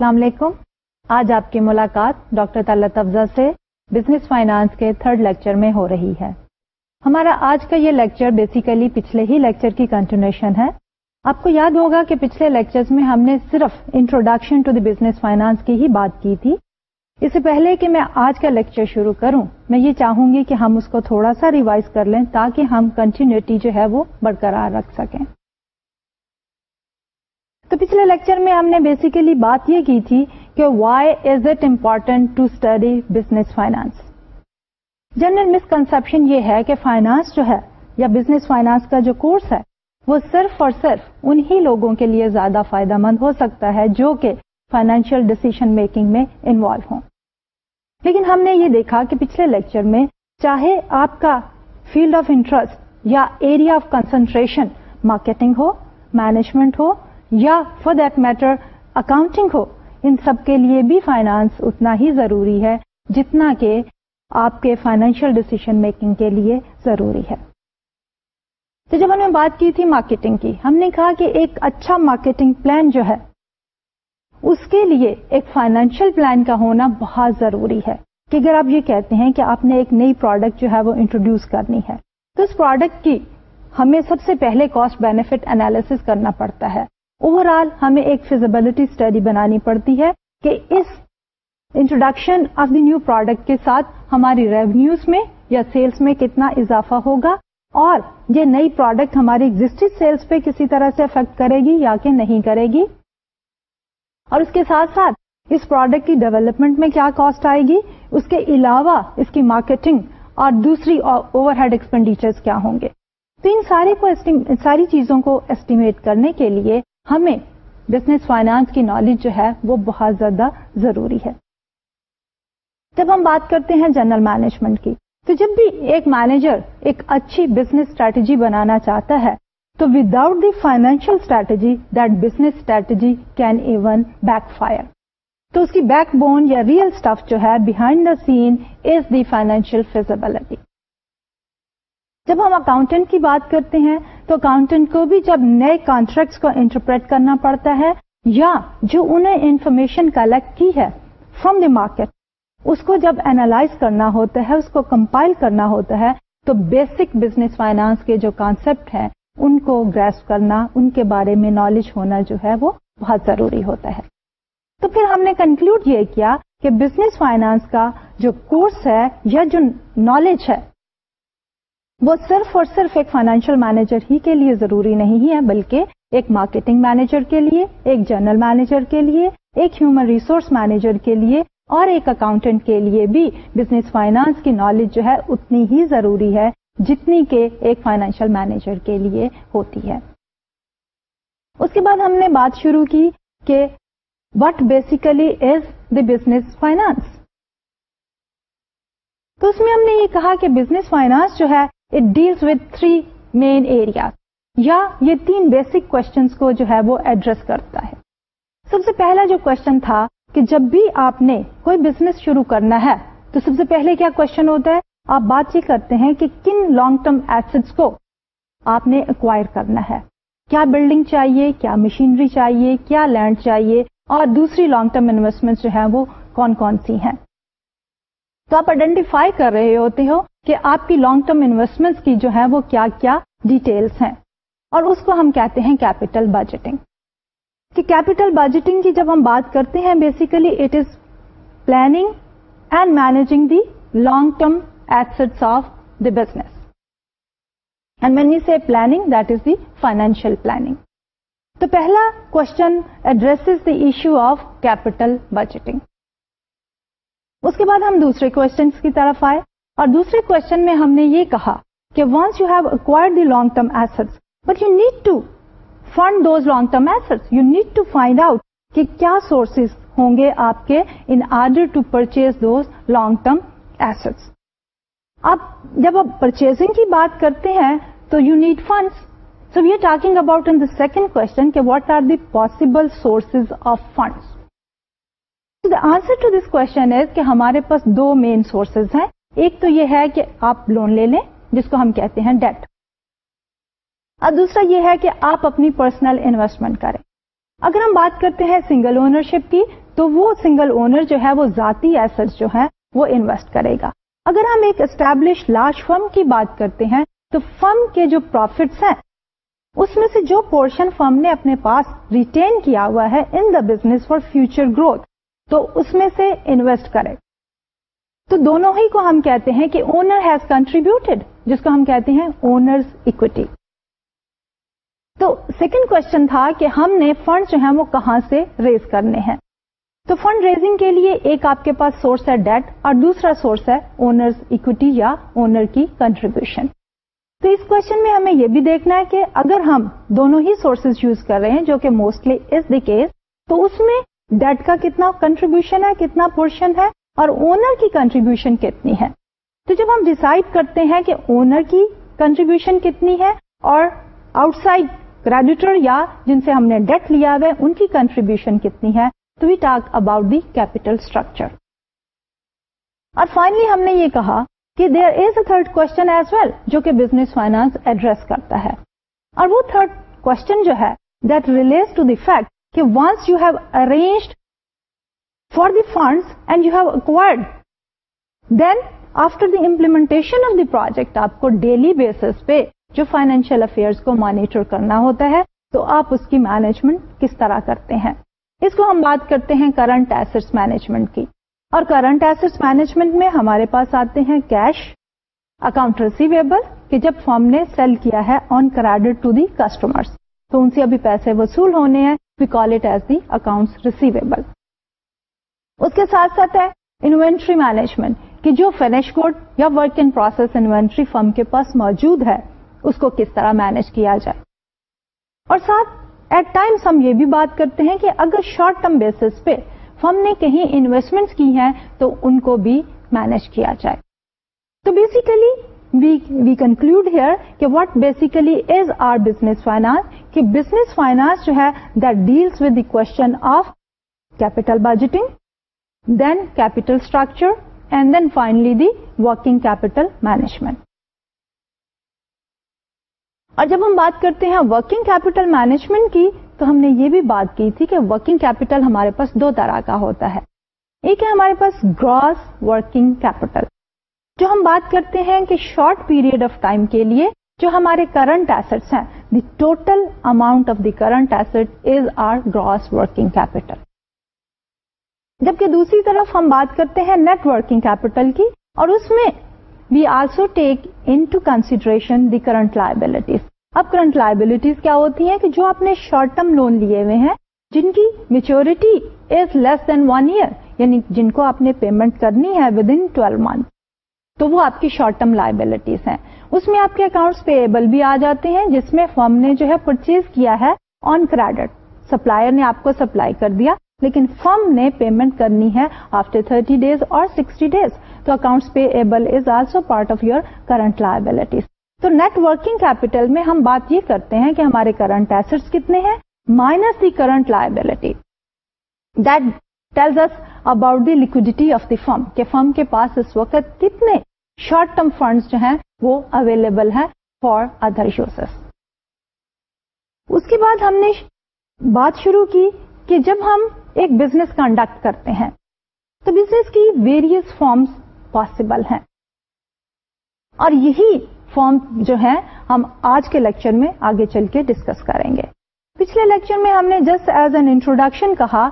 السلام علیکم آج آپ کی ملاقات ڈاکٹر طلعت افزا سے بزنس فائنانس کے تھرڈ لیکچر میں ہو رہی ہے ہمارا آج کا یہ لیکچر بیسیکلی پچھلے ہی لیکچر کی کنٹینیوشن ہے آپ کو یاد ہوگا کہ پچھلے لیکچر میں ہم نے صرف introduction to the business finance کی ہی بات کی تھی اس سے پہلے کہ میں آج کا لیکچر شروع کروں میں یہ چاہوں گی کہ ہم اس کو تھوڑا سا ریوائز کر لیں تاکہ ہم کنٹینیوٹی جو ہے وہ برقرار رکھ سکیں تو پچھلے لیکچر میں ہم نے بیسیکلی بات یہ کی تھی کہ why is it important to study business finance general misconception یہ ہے کہ فائنانس جو ہے یا بزنس فائنانس کا جو کورس ہے وہ صرف اور صرف انہی لوگوں کے لیے زیادہ فائدہ مند ہو سکتا ہے جو کہ فائنینشیل ڈسیشن میکنگ میں انوالو ہوں لیکن ہم نے یہ دیکھا کہ پچھلے لیکچر میں چاہے آپ کا فیلڈ آف انٹرسٹ یا ایریا آف کنسنٹریشن مارکیٹنگ ہو مینجمنٹ ہو یا فار دیٹ میٹر اکاؤنٹنگ ہو ان سب کے لیے بھی فائنانس اتنا ہی ضروری ہے جتنا کہ آپ کے فائنینشیل ڈسیشن میکنگ کے لیے ضروری ہے تو جب ہم نے بات کی تھی مارکیٹنگ کی ہم نے کہا کہ ایک اچھا مارکیٹنگ پلان جو ہے اس کے لیے ایک فائنینشیل پلان کا ہونا بہت ضروری ہے کہ اگر آپ یہ کہتے ہیں کہ آپ نے ایک نئی پروڈکٹ جو ہے وہ انٹروڈیوس کرنی ہے تو اس پروڈکٹ کی ہمیں سب سے پہلے کاسٹ بینیفٹ انالیس کرنا پڑتا ہے اوور آل ہمیں ایک فیزبلٹی اسٹڈی بنانی پڑتی ہے کہ اس introduction of the new product کے ساتھ ہماری ریونیوز میں یا سیلس میں کتنا اضافہ ہوگا اور یہ نئی پروڈکٹ ہماری ایگزٹنگ سیلس پہ کسی طرح سے افیکٹ کرے گی یا کہ نہیں کرے گی اور اس کے ساتھ ساتھ اس پروڈکٹ کی ڈیولپمنٹ میں کیا کاسٹ آئے گی اس کے علاوہ اس کی مارکیٹنگ اور دوسری اوور ہیڈ ایکسپینڈیچر کیا ہوں گے تو ان ساری کو ساری چیزوں کو ایسٹیمیٹ کرنے کے لیے ہمیں بزنس فائنانس کی نالج جو ہے وہ بہت زیادہ ضروری ہے جب ہم بات کرتے ہیں جنرل مینجمنٹ کی تو جب بھی ایک مینیجر ایک اچھی بزنس اسٹریٹجی بنانا چاہتا ہے تو without the financial strategy that business strategy can even backfire تو اس کی بیک بون یا ریئل اسٹف جو ہے behind the scene is the financial feasibility جب ہم اکاؤنٹنٹ کی بات کرتے ہیں تو اکاؤنٹنٹ کو بھی جب نئے کانٹریکٹس کو انٹرپریٹ کرنا پڑتا ہے یا جو انہیں انفارمیشن کلیکٹ کی ہے فروم دی مارکیٹ اس کو جب اینالائز کرنا ہوتا ہے اس کو کمپائل کرنا ہوتا ہے تو بیسک بزنس فائنانس کے جو کانسیپٹ ہیں ان کو گریس کرنا ان کے بارے میں نالج ہونا جو ہے وہ بہت ضروری ہوتا ہے تو پھر ہم نے کنکلوڈ یہ کیا کہ بزنس فائنانس کا جو کورس ہے یا جو نالج ہے وہ صرف اور صرف ایک فائنینشیل مینیجر ہی کے لیے ضروری نہیں ہے بلکہ ایک مارکیٹنگ مینیجر کے لیے ایک جنرل مینیجر کے لیے ایک ہیومن ریسورس مینیجر کے لیے اور ایک اکاؤنٹنٹ کے لیے بھی بزنس فائنانس کی نالج جو ہے اتنی ہی ضروری ہے جتنی کہ ایک فائنینشیل مینیجر کے لیے ہوتی ہے اس کے بعد ہم نے بات شروع کی کہ what basically is the business finance تو اس میں ہم نے یہ کہا کہ بزنس فائنانس جو ہے یا یہ تین بیسک کو جو ہے وہ ایڈریس کرتا ہے سب سے پہلا جو کوشچن تھا کہ جب بھی آپ نے کوئی بزنس شروع کرنا ہے تو سب سے پہلے کیا کوشچن ہوتا ہے آپ بات چیت کرتے ہیں کہ کن لانگ ٹرم ایسٹس کو آپ نے اکوائر کرنا ہے کیا بلڈنگ چاہیے کیا مشینری چاہیے کیا لینڈ چاہیے اور دوسری لانگ ٹرم انویسٹمنٹ جو ہے وہ کون کون سی ہیں تو آپ آئیڈینٹیفائی کر رہے ہوتے ہو کہ آپ کی لانگ ٹرم انویسٹمنٹ کی جو ہے وہ کیا کیا ڈیٹیلس ہیں اور اس کو ہم کہتے ہیں کیپیٹل بجٹنگ کہ کیپیٹل بجٹنگ کی جب ہم بات کرتے ہیں basically it is planning and managing the long term assets of the business and many see planning that is the financial planning تو پہلا question address the issue of capital budgeting اس کے بعد ہم دوسرے کوشچنس کی طرف آئے اور دوسرے کوشچن میں ہم نے یہ کہا کہ once you have acquire the long term asset but you need to fund those long term asset you need to find out کہ کیا سورسز ہوں گے آپ کے in order to purchase those long term asset آپ جب آپ purchasing کی بات کرتے ہیں تو you need funds so we are talking about in the second question کہ what are the possible sources of funds answer to this question is کہ ہمارے پاس دو مین سورسز ہیں ایک تو یہ ہے کہ آپ لون لے لیں جس کو ہم کہتے ہیں ڈیٹ اور دوسرا یہ ہے کہ آپ اپنی پرسنل انویسٹمنٹ کریں اگر ہم بات کرتے ہیں سنگل اونرشپ کی تو وہ سنگل اونر جو ہے وہ ذاتی ایسٹ جو ہے وہ انویسٹ کرے گا اگر ہم ایک اسٹیبلش لارج فرم کی بات کرتے ہیں تو فرم کے جو پروفیٹس ہیں اس میں سے جو پورشن فرم نے اپنے پاس ریٹین کیا ہوا ہے in the business for future growth تو اس میں سے انویسٹ کرے تو دونوں ہی کو ہم کہتے ہیں کہ اونر ہیز کنٹریبیوٹیڈ جس کو ہم کہتے ہیں اونرز اکوٹی تو سیکنڈ کوشچن تھا کہ ہم نے فنڈ جو ہیں وہ کہاں سے ریز کرنے ہیں تو فنڈ ریزنگ کے لیے ایک آپ کے پاس سورس ہے ڈیٹ اور دوسرا سورس ہے اونرز اکویٹی یا اونر کی کنٹریبیوشن تو اس کوشچن میں ہمیں یہ بھی دیکھنا ہے کہ اگر ہم دونوں ہی سورسز یوز کر رہے ہیں جو کہ موسٹلی از دا کیس تو اس میں ڈیٹ کا کتنا کنٹریبیوشن ہے کتنا پورشن ہے اور اونر کی کنٹریبیوشن کتنی ہے تو جب ہم ڈسائڈ کرتے ہیں کہ اونر کی کنٹریبیوشن کتنی ہے اور آؤٹ سائڈ کریڈیٹر یا جن سے ہم نے ڈیٹ لیا ہوا ہے ان کی کنٹریبیوشن کتنی ہے تو we talk about the capital structure اور فائنلی ہم نے یہ کہا کہ there is a third question as well جو کہ بزنس فائنانس ایڈریس کرتا ہے اور وہ تھرڈ کوشچن جو ہے دیٹ ٹو دی فیکٹ کہ once you have arranged for the funds and you have acquired. Then after the implementation of the project آپ کو ڈیلی بیس پہ جو فائنینشیل افیئر کو مانیٹر کرنا ہوتا ہے تو آپ اس کی مینجمنٹ کس طرح کرتے ہیں اس کو ہم بات کرتے ہیں کرنٹ ایسٹ مینجمنٹ کی اور کرنٹ ایسٹ مینجمنٹ میں ہمارے پاس آتے ہیں کیش اکاؤنٹ ریسیویبل کہ جب فارم نے سیل کیا ہے آن ٹو دی کسٹمر تو ان سے ابھی پیسے وصول ہونے ہیں we call it as the account receivable اس کے ساتھ ساتھ ہے انوینٹری مینجمنٹ کہ جو فنش کوڈ یا work in process inventory firm کے پاس موجود ہے اس کو کس طرح مینج کیا جائے اور ساتھ ایٹ ٹائمس ہم یہ بھی بات کرتے ہیں کہ اگر شارٹ ٹرم بیس پہ فرم نے کہیں انویسٹمنٹ کی ہیں تو ان کو بھی مینج کیا جائے تو بیسیکلی وی کنکلوڈ ہیئر کہ what basically is are business finance کہ بزنس فائنانس جو ہے that deals with the question of capital budgeting then capital structure and then finally the working capital management اور جب ہم بات کرتے ہیں ورکنگ کیپیٹل مینجمنٹ کی تو ہم نے یہ بھی بات کی تھی کہ ورکنگ کیپیٹل ہمارے پاس دو طرح کا ہوتا ہے ایک ہے ہمارے پاس گراس ورکنگ کیپیٹل جو ہم بات کرتے ہیں کہ شارٹ پیریڈ آف ٹائم کے لیے جو ہمارے کرنٹ ایسٹس ہیں the total amount of the current asset is are gross working capital جبکہ دوسری طرف ہم بات کرتے ہیں نیٹ ورکنگ کیپیٹل کی اور اس میں we also take consideration the current liabilities اب کرنٹ لائبلٹیز کیا ہوتی ہیں کہ جو آپ نے شارٹ ٹرم لون لیے ہوئے ہیں جن کی maturity is less than one year یعنی جن کو آپ نے پیمنٹ کرنی ہے ود ان ٹویلو منتھ تو وہ آپ کی شارٹ ٹرم لائبلٹیز ہیں اس میں آپ کے اکاؤنٹس پے ایبل بھی آ جاتے ہیں جس میں فرم نے جو ہے پرچیز کیا ہے آن کریڈٹ سپلائر نے آپ کو سپلائی کر دیا لیکن فرم نے پیمنٹ کرنی ہے آفٹر تھرٹی ڈیز اور سکسٹی ڈیز تو accounts payable is also part of your current liabilities تو نیٹ ورکنگ کیپیٹل میں ہم بات یہ کرتے ہیں کہ ہمارے کرنٹ ایسٹ کتنے ہیں minus the current liability that tells us about the liquidity of the firm کہ فرم کے پاس اس وقت کتنے شارٹ ٹرم فنڈس جو ہیں وہ اویلیبل ہیں فار ادر یوزرس اس کے بعد ہم نے بات شروع کی کہ جب ہم ایک بزنس کنڈکٹ کرتے ہیں تو بزنس کی ویریس فارمس پاسبل ہیں اور یہی فارم جو ہے ہم آج کے لیکچر میں آگے چل کے ڈسکس کریں گے پچھلے لیکچر میں ہم نے جسٹ ایز این انٹروڈکشن کہا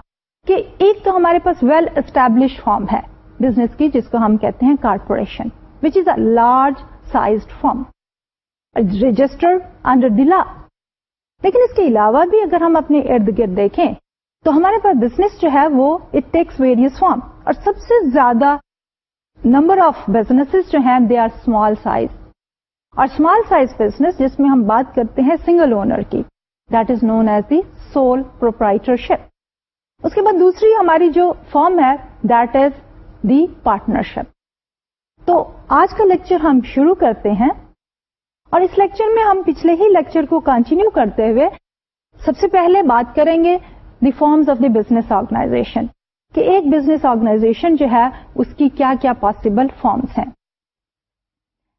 کہ ایک تو ہمارے پاس ویل اسٹیبلش فارم ہے بزنس کی جس کو ہم کہتے ہیں corporation which is a large size form register لیکن اس کے علاوہ بھی اگر ہم اپنے ارد گرد دیکھیں تو ہمارے پاس بزنس جو ہے وہ اٹ ٹیکس ویریس فارم اور سب سے زیادہ نمبر آف بزنس بزنس جو ہیں they are small small size size اور جس میں ہم بات کرتے ہیں سنگل اونر کی that is known as the sole proprietorship اس کے بعد دوسری ہماری جو فارم ہے دیٹ از دی پارٹنرشپ تو آج کا لیکچر ہم شروع کرتے ہیں اور اس لیکچر میں ہم پچھلے ہی لیکچر کو کنٹینیو کرتے ہوئے سب سے پہلے بات کریں گے the forms of the business organization کہ ایک بزنس آرگنائزیشن جو ہے اس کی کیا کیا پاسبل فارمس ہیں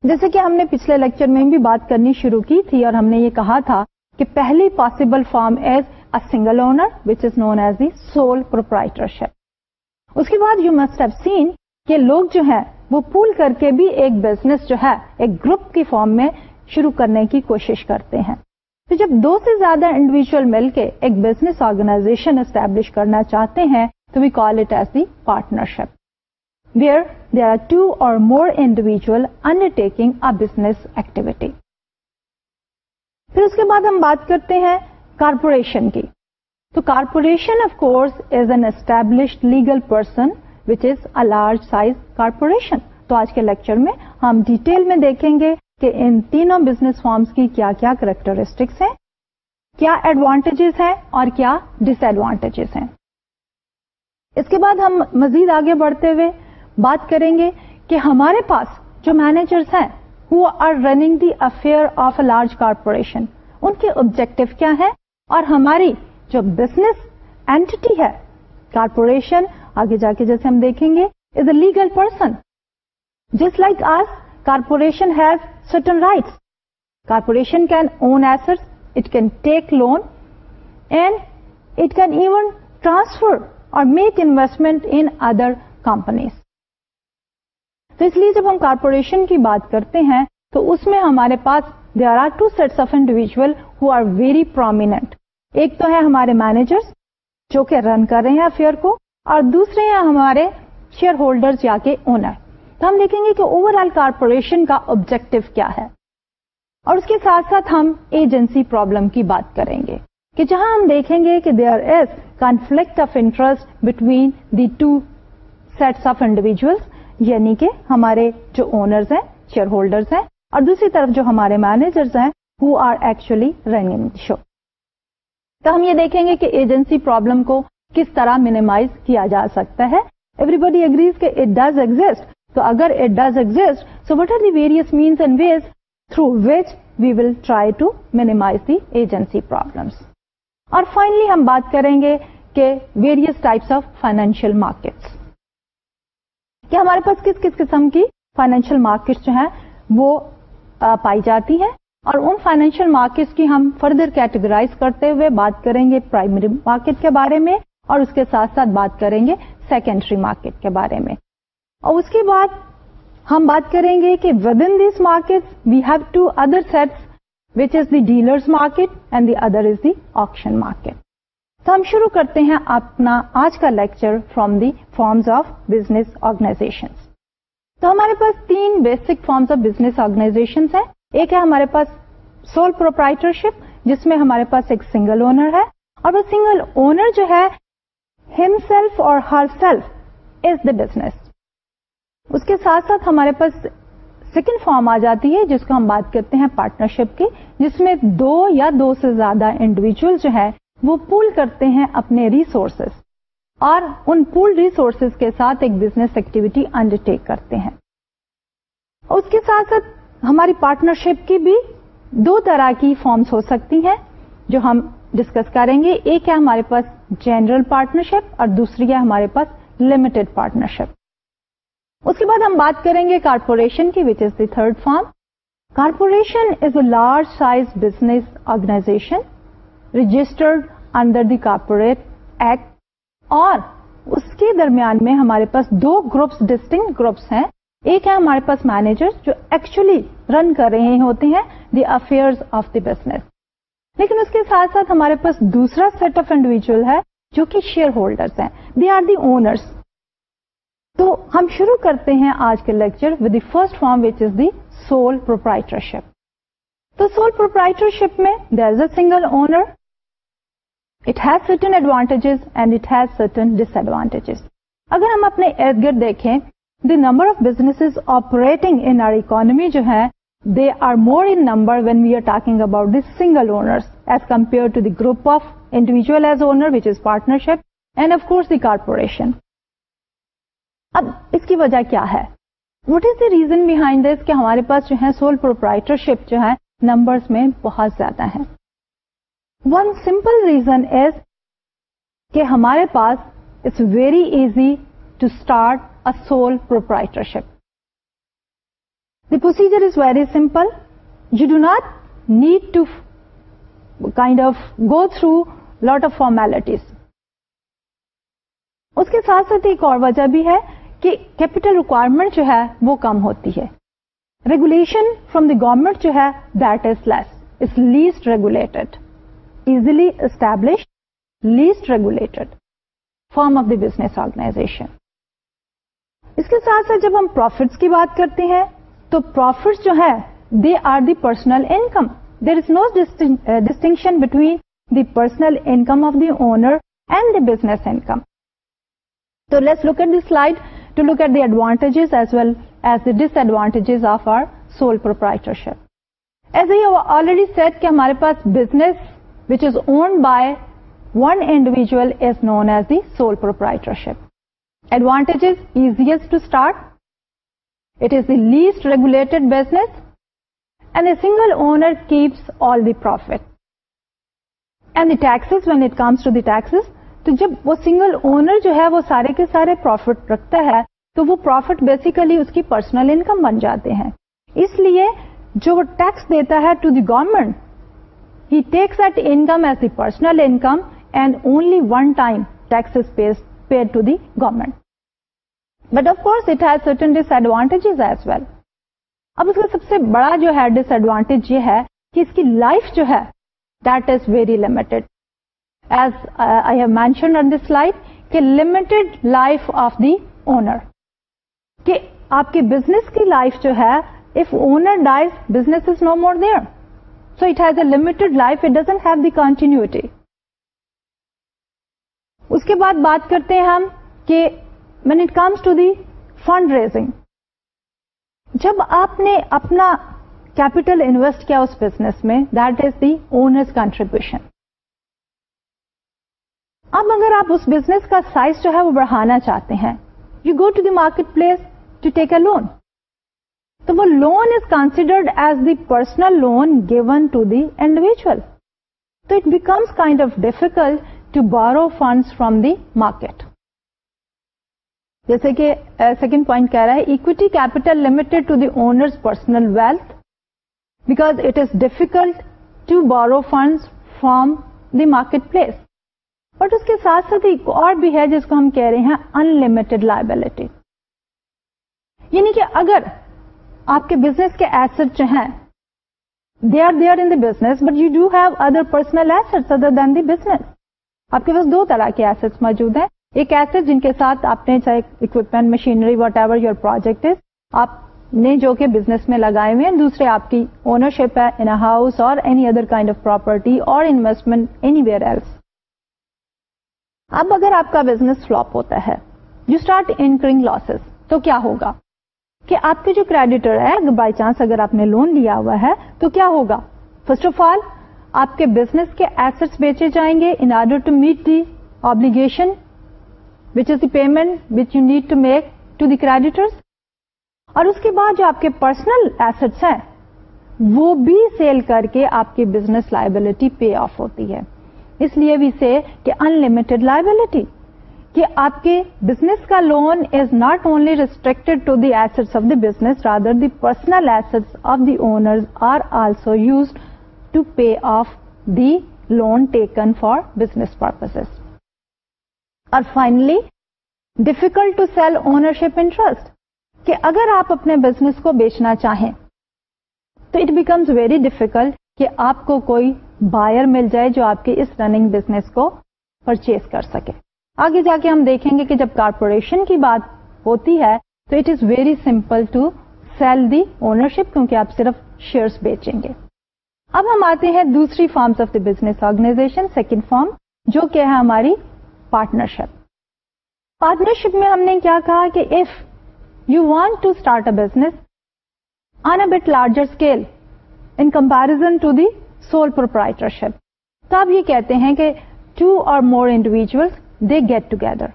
جیسے کہ ہم نے پچھلے لیکچر میں بھی بات کرنی شروع کی تھی اور ہم نے یہ کہا تھا کہ پہلی possible form is a single owner which is known as the sole proprietorship اس کے بعد یو مسٹ ہیو سین کہ لوگ جو ہیں وہ پول کر کے بھی ایک بزنس جو ہے ایک گروپ کی فارم میں شروع کرنے کی کوشش کرتے ہیں تو جب دو سے زیادہ انڈیویجل مل کے ایک بزنس آرگنائزیشن اسٹیبلش کرنا چاہتے ہیں تو we call it the partnership where they are two or more individual undertaking activity پھر اس کے بعد ہم بات کرتے ہیں کارپوریشن کی تو corporation of course is an establish legal person which is a large size corporation تو آج کے لیکچر میں ہم ڈیٹیل میں دیکھیں گے کہ ان تینوں بزنس فارمس کی کیا کیا کریکٹرسٹکس ہیں کیا ایڈوانٹیجز ہیں اور کیا ڈس ایڈوانٹیجز ہیں اس کے بعد ہم مزید آگے بڑھتے ہوئے بات کریں گے کہ ہمارے پاس جو مینیجرس ہیں who are running the affair of a large corporation ان کے آبجیکٹو کیا ہے اور ہماری جو بزنس ہے کارپوریشن آگے جا کے جیسے ہم دیکھیں گے is a legal person just like us corporation has certain rights corporation can own S it کیونڈ it کینسفر اور میک انسٹمنٹ کمپنیز تو اس لیے جب ہم کارپوریشن کی بات کرتے ہیں تو اس میں ہمارے پاس there are are two sets of individual who are very prominent ایک تو ہے ہمارے مینیجر جو کہ رن کر رہے ہیں افیئر کو اور دوسرے ہیں ہمارے شیئر ہولڈر یا کے اونر تو ہم دیکھیں گے کہ اوور آل کارپوریشن کا آبجیکٹو کیا ہے اور اس کے ساتھ ساتھ ہم ایجنسی پرابلم کی بات کریں گے کہ جہاں ہم دیکھیں گے کہ there is conflict of interest between the two sets of individuals یعنی کہ ہمارے جو اونرز ہیں شیئر ہولڈرز ہیں اور دوسری طرف جو ہمارے مینیجرز ہیں who are actually running show تو ہم یہ دیکھیں گے کہ ایجنسی پرابلم کو کس طرح مینیمائز کیا جا سکتا ہے ایوری بڈی اگریز کہ it does exist So, agar it does exist, so what are the various means and ways through which we will try to minimize the agency problems. Or finally, hum baat karenge ke various types of financial markets. Ke humare pas kis kis kisam ki financial markets jo hai, wo uh, pai jati hai. اور ان financial markets کی ہم further categorize کرتے ہوئے بات کریں گے primary market کے بارے میں اور اس کے ساتھ ساتھ بات کریں گے سیکنڈری مارکیٹ کے بارے میں اور اس کے بعد ہم بات کریں گے کہ within this market we have two other sets which is the dealers market and the other is the option market تو ہم شروع کرتے ہیں اپنا آج کا lecture from the forms of business organisation تو ہمارے پاس تین basic forms of business organisation ہیں ایک ہے ہمارے پاس سول پروپرائٹرشپ جس میں ہمارے پاس ایک سنگل اونر ہے اور وہ سنگل اونر جو ہے himself or herself is the business اس کے ساتھ ساتھ ہمارے پاس سیکنڈ فارم آ جاتی ہے جس کو ہم بات کرتے ہیں پارٹنرشپ کی جس میں دو یا دو سے زیادہ انڈیویجل جو ہے وہ پول کرتے ہیں اپنے ریسورسز اور ان پول ریسورسز کے ساتھ ایک بزنس ایکٹیویٹی انڈرٹیک کرتے ہیں اس کے ساتھ ساتھ ہماری پارٹنرشپ کی بھی دو طرح کی فارمس ہو سکتی ہیں جو ہم ڈسکس کریں گے ایک ہے ہمارے پاس جنرل پارٹنرشپ اور دوسری ہے ہمارے پاس لمیٹڈ پارٹنرشپ اس کے بعد ہم بات کریں گے کارپوریشن کی which is the third form corporation is a large size business organisation registered under the corporate act اور اس کے درمیان میں ہمارے پاس دو گروپس ڈسٹنگ گروپس ہیں ایک ہے ہمارے پاس مینیجر جو ایکچولی رن کر رہے ہوتے ہیں the affair of the business لیکن اس کے ساتھ ہمارے پاس دوسرا سیٹ آف انڈیویجل ہے جو کہ شیئر ہولڈرس ہیں دی آر دی اونرس تو ہم شروع کرتے ہیں آج کے lecture with the first form which is the sole proprietorship تو سول پروپرائٹر شپ میں there is a single owner it has certain advantages and it has certain disadvantages اگر ہم اپنے ارد گرد دیکھیں the number of business operating in our economy جو ہے they are more in number when we are talking about the single owner as compare to the group of individual as owner which is partnership and of course the corporation اب اس کی وجہ کیا ہے what is the reason behind this کہ ہمارے پاس جو ہے سول پروپرائٹر شپ جو ہے نمبرس میں بہت زیادہ ہے ون سمپل ریزن از کہ ہمارے پاس it's very easy to start a proprietorship the procedure is very simple you do not need to kind of go through lot of formalities اس کے ساتھ ساتھ ایک اور وجہ بھی ہے کہ کیپٹل ریکوائرمنٹ جو ہے وہ کم ہوتی ہے ریگولیشن فروم دی گورمنٹ جو ہے that is less is least regulated easily establish least regulated form of the business organization اس کے ساتھ ساتھ جب ہم پروفٹس کی بات کرتے ہیں تو پروفٹس جو ہے they are the personal income there is no distinction between the personal income of the owner and the business income تو look look the slide to look at the advantages as well as the disadvantages of our sole proprietorship. As I have already said, our business which is owned by one individual is known as the sole proprietorship. Advantages: easiest to start, it is the least regulated business, and a single owner keeps all the profit. And the taxes, when it comes to the taxes, تو جب وہ single owner جو ہے وہ سارے کے سارے profit رکھتا ہے تو وہ پروفٹ بیسیکلی اس کی پرسنل انکم بن جاتے ہیں اس لیے جو ٹیکس دیتا ہے to the government he tax at income as the personal income and only one time tax paid to the government but of course it has certain disadvantages as well اب اس کا سب سے بڑا جو ہے ڈس ایڈوانٹیج یہ ہے کہ اس کی لائف جو ہے that is very limited as I have mentioned on this life کہ limit life of the owner کہ آپ کی بزنس کی لائف جو ہے if owner dies business is no more there so it has a limit life it doesn't have the continuity اس کے بعد بات کرتے ہیں ہم کہ mean it comes to the fund raising جب آپ نے اپنا کیپیٹل انویسٹ کیا اس بزنس میں that is the owners contribution اب اگر آپ اس بزنس کا سائز جو ہے وہ بڑھانا چاہتے ہیں you go to the market place to take a loan تو وہ loan is considered as the personal loan given to the individual so it becomes kind of difficult to borrow funds from the market جیسے کہ second point کہہ رہا ہے equity capital limited to the owners personal wealth because it is difficult to borrow funds from the market place اس کے ساتھ ساتھ ایک اور بھی ہے جس کو ہم کہہ رہے ہیں ان لمیٹڈ لائبلٹی یعنی کہ اگر آپ کے بزنس کے ایسٹ جو ہیں they are they are in the business but you do have other personal asset other than the business آپ کے پاس دو طرح کے ایسٹ موجود ہیں ایک ایسٹ جن کے ساتھ آپ نے چاہے equipment machinery whatever your project آپ نے جو کہ بزنس میں لگائے ہوئے ہیں دوسرے آپ کی اونرشپ ہے ان ہاؤس اور any other kind of property اور انویسٹمنٹ اینی ویئر ایلس اب اگر آپ کا بزنس فلوپ ہوتا ہے یو اسٹارٹ انکرنگ لاسز تو کیا ہوگا کہ آپ کے جو کریڈیٹر ہے بائی چانس اگر آپ نے لون لیا ہوا ہے تو کیا ہوگا فرسٹ آف آل آپ کے بزنس کے ایسٹ بیچے جائیں گے in order to meet the obligation which is the payment which you need to make to the creditor اور اس کے بعد جو آپ کے پرسنل ایسٹس ہیں وہ بھی سیل کر کے آپ کی بزنس لائبلٹی پے آف ہوتی ہے اس لیے بھی ان لمیٹڈ لائبلٹی کہ آپ کے بزنس کا loan is not only to the of business rather the personal of the are also used to pay off the loan taken for business purpose اور finally difficult to sell ownership interest کہ اگر آپ اپنے business کو بیچنا چاہیں تو it becomes very difficult کہ آپ کو کوئی بائر مل جائے جو آپ کے اس رننگ بزنس کو پرچیز کر سکے آگے جا کے ہم دیکھیں گے کہ جب کارپوریشن کی بات ہوتی ہے تو it is very simple to sell the ownership کیونکہ آپ صرف شیئرس بیچیں گے اب ہم آتے ہیں دوسری forms of the business organization second form جو کہ ہے ہماری پارٹنرشپ پارٹنرشپ میں ہم نے کیا کہا کہ if you want to start a business on a bit larger scale in comparison to the sole proprietorship تو یہ کہتے ہیں کہ two or more individuals they get together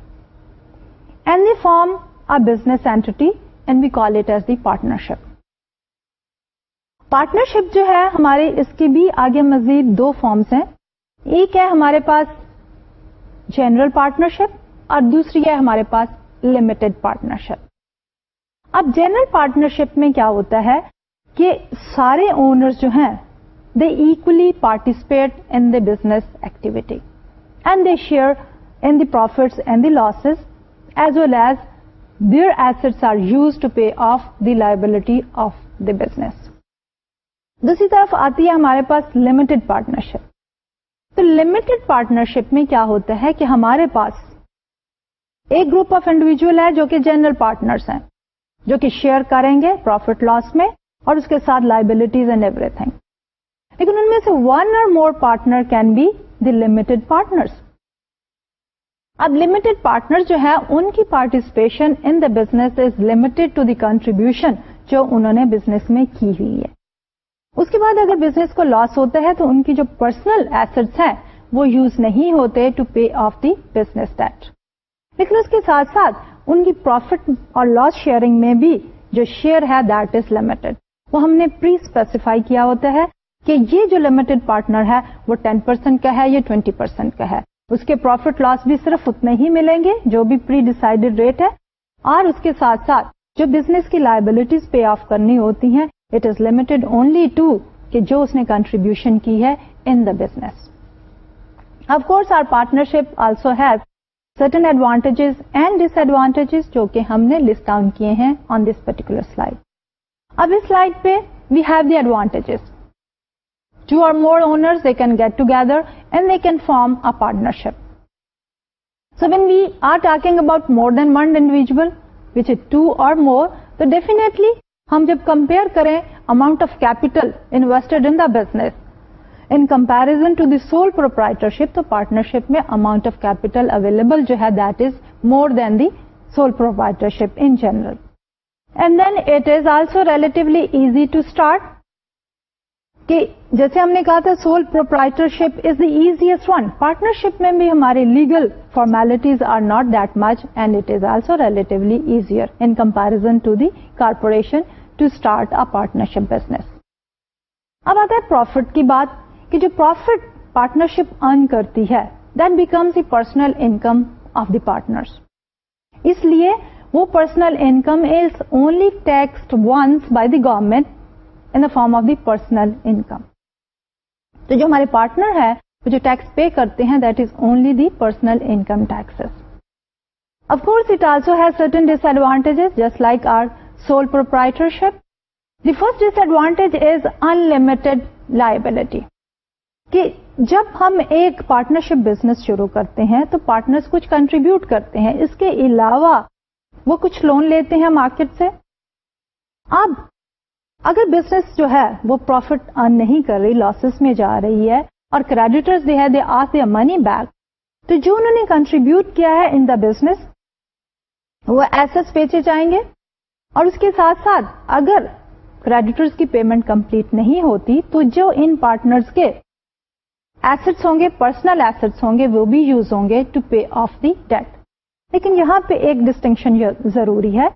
and the form a business entity and we call it as the partnership partnership جو ہے ہمارے اس کی بھی آگے مزید دو فارمس ہیں ایک ہے ہمارے پاس جنرل پارٹنرشپ اور دوسری ہے ہمارے پاس لمیٹڈ پارٹنرشپ اب جنرل پارٹنرشپ میں کیا ہوتا ہے کہ سارے اونرز جو ہیں they equally participate in the business activity and they share in the profit and the losses as well as their asset are use to pay off the liability of the business دوسری طرف آتی ہے ہمارے پاس limit partnership تو limit partnership میں کیا ہوتا ہے کہ ہمارے پاس ایک گروپ آف انڈیویجل ہے جو کہ جنرل پارٹنرس ہیں جو کہ شیئر کریں گے پروفٹ لاس میں اور اس کے ساتھ لائبلٹیز اینڈ ایوری تھنگ لیکن ان میں سے one or more partner can be the limited partner اب لمیٹڈ پارٹنر جو ہے ان کی participation in the business is limited to the contribution جو انہوں نے بزنس میں کی ہوئی ہے اس کے بعد اگر بزنس کو لاس ہوتا ہے تو ان کی جو پرسنل ایسٹس ہیں وہ یوز نہیں ہوتے to pay off the business debt لیکن اس کے ساتھ ساتھ ان کی پروفٹ اور لاس شیئرنگ میں بھی جو شیئر ہے دیٹ از لمیٹڈ وہ ہم نے پری اسپیسیفائی کیا ہوتا ہے کہ یہ جو لمیٹڈ پارٹنر ہے وہ 10% پرسینٹ کا ہے یا 20% پرسینٹ کا ہے اس کے پروفٹ لاس بھی صرف اتنے ہی ملیں گے جو بھی پری ڈیسائڈیڈ ریٹ ہے اور اس کے ساتھ ساتھ جو بزنس کی لائبلٹیز پے آف کرنی ہوتی ہیں it is limited only to کہ جو اس نے کنٹریبیوشن کی ہے in the business course our partnership also has certain advantages and disadvantages جو کہ ہم نے لسٹ ڈاؤن کیے ہیں آن دس پرٹیکولر سلائڈ اب اس سلائڈ پہ we have the advantages two or more owner they can get together and they can form a partnership so when we are talking about more than one individual which two or more تو definitely ہم جب compare کریں amount of capital invested in the business in comparison to the sole proprietorship تو partnership میں amount of capital available جو ہے this more than the sole proprietor ship Anil and then it is also relatively easy to start کہ جیسے ہم نے کہا تھا sole proprietorship is the easiest one partnership میں بھی ہمارے legal formalities are not that much and it is also relatively easier in comparison to the corporation to start a partnership business اب آتا ہے پروفٹ کی بات کہ جو پروفٹ پارٹنرشپ ارن کرتی ہے then becomes the personal income of the partner اس لیے وہ personal income is only taxed once by the government in the form of the personal income تو جو ہمارے پارٹنر ہے وہ جو ٹیکس پے کرتے ہیں that is only the personal income tax has certain disadvantage just like our sole proprietorship the first disadvantage is limited liability کہ جب ہم ایک پارٹنرشپ بزنس شروع کرتے ہیں تو پارٹنر کچھ کنٹریبیوٹ کرتے ہیں اس کے علاوہ وہ کچھ لون لیتے ہیں مارکیٹ سے اب اگر بزنس جو ہے وہ پروفٹ ارن نہیں کر رہی لاسز میں جا رہی ہے اور کریڈیٹر ہے دے منی بیک تو جو انہوں نے کنٹریبیوٹ کیا ہے ان دا بزنس وہ ایسٹ بیچے جائیں گے اور اس کے ساتھ ساتھ اگر کریڈیٹر کی پیمنٹ کمپلیٹ نہیں ہوتی تو جو ان پارٹنرز کے ایسٹس ہوں گے پرسنل ایسٹس ہوں گے وہ بھی یوز ہوں گے to pay off the debt لیکن یہاں پہ ایک ڈسٹنکشن ضروری ہے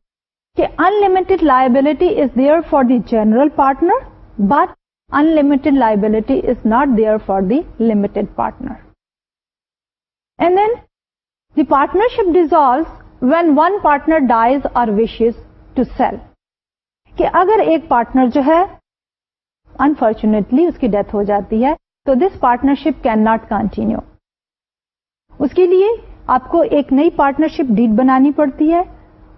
کہ unlimited liability is there for the general partner but unlimited liability is not there for the limited partner and then the partnership ship dissolve when one partner dies or wishes to sell کہ اگر ایک پارٹنر جو ہے unfortunately اس کی death ہو جاتی ہے تو this partnership can not continue اس کے لیے آپ کو ایک نئی پارٹنرشپ ڈیڈ بنانی پڑتی ہے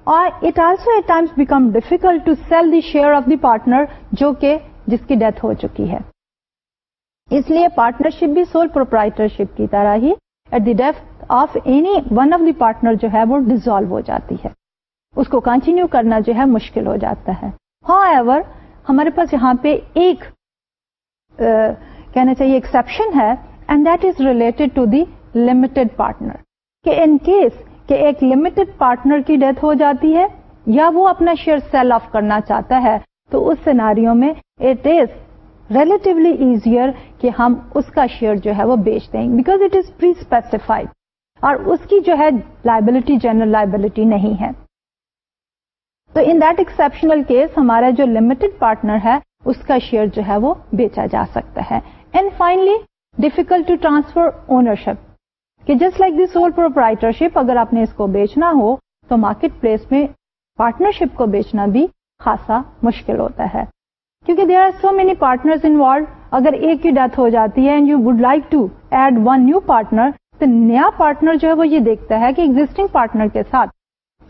it also times become difficult to sell the share of the partner جو کہ جس کی ڈیتھ ہو چکی ہے اس لیے پارٹنرشپ بھی سول پروپرائٹر شپ کی طرح ہی at the of of any one the partner جو ہے وہ ڈیزالو ہو جاتی ہے اس کو کنٹینیو کرنا جو ہے مشکل ہو جاتا ہے ہاں ایور ہمارے پاس یہاں پہ ایک کہنا چاہیے ایکسپشن ہے and that is related to the limited partner کہ ان کیس کہ ایک لمیٹڈ پارٹنر کی ڈیتھ ہو جاتی ہے یا وہ اپنا شیئر سیل آف کرنا چاہتا ہے تو اس سیناریوں میں اٹ از ریلیٹولی ایزیئر کہ ہم اس کا شیئر جو ہے وہ بیچ دیں بیکاز اٹ از اسپیسیفائڈ اور اس کی جو ہے لائبلٹی جنرل لائبلٹی نہیں ہے تو ان دیٹ ایکسپشنل کیس ہمارا جو لمیٹڈ پارٹنر ہے اس کا شیئر جو ہے وہ بیچا جا سکتا ہے and finally difficult to transfer ownership کہ just like the sole proprietorship اگر آپ نے اس کو بیچنا ہو تو مارکیٹ پلیس میں پارٹنر شپ کو بیچنا بھی خاصا مشکل ہوتا ہے کیونکہ there are so many partner involve اگر ایک کی ڈیتھ ہو جاتی ہے and you would like to add one new partner تو نیا پارٹنر جو ہے وہ یہ دیکھتا ہے کہ ایگزٹنگ پارٹنر کے ساتھ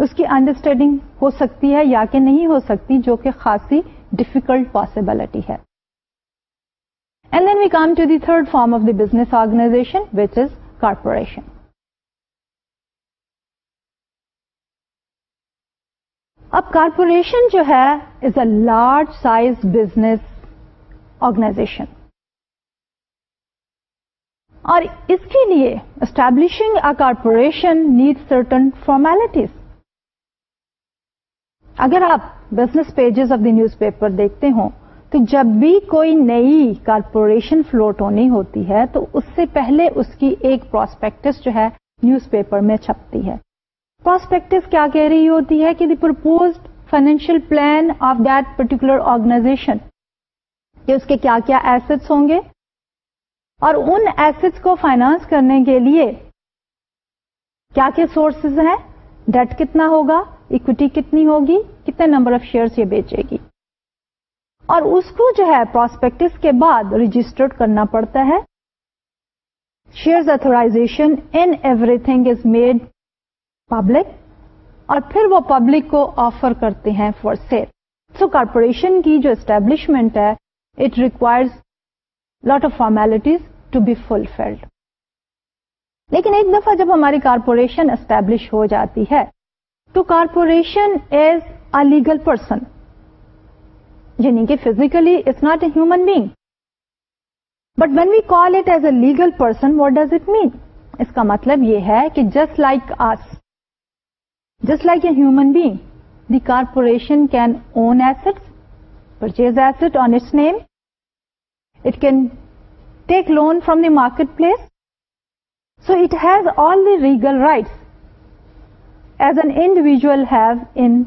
اس کی انڈرسٹینڈنگ ہو سکتی ہے یا کہ نہیں ہو سکتی جو کہ خاصی ڈیفیکلٹ پاسبلٹی ہے and then we come to the third form of the business organization which is corporation اب کارپوریشن جو ہے is a large size business organization اور اس کے لیے establishing a corporation need certain formalities اگر آپ business pages of the newspaper دیکھتے ہوں تو جب بھی کوئی نئی کارپوریشن فلوٹ ہونی ہوتی ہے تو اس سے پہلے اس کی ایک پراسپیکٹس جو ہے نیوز پیپر میں چھپتی ہے پراسپیکٹس کیا کہہ رہی ہوتی ہے کہ the proposed financial plan of that particular organization کہ اس کے کیا کیا ایسٹس ہوں گے اور ان ایسٹس کو فائنانس کرنے کے لیے کیا کیا سورسز ہیں ڈیٹ کتنا ہوگا اکویٹی کتنی ہوگی کتنے نمبر آف شیئرس یہ بیچے گی اور اس کو جو ہے پروسپیکٹس کے بعد رجسٹرڈ کرنا پڑتا ہے shares authorization in everything is made public اور پھر وہ پبلک کو آفر کرتے ہیں فور سیل سو کارپوریشن کی جو اسٹیبلشمنٹ ہے it requires lot of formalities to be fulfilled لیکن ایک دفعہ جب ہماری کارپوریشن اسٹیبلش ہو جاتی ہے تو corporation is a legal person یعنی کہ physically it's not a human being but when we call it as a legal person what does it mean اس کا مطلب یہ ہے کہ just like as just like a human being the corporation can own asset purchase asset on its name it can take loan from the market place so it has all the legal rights as an individual has in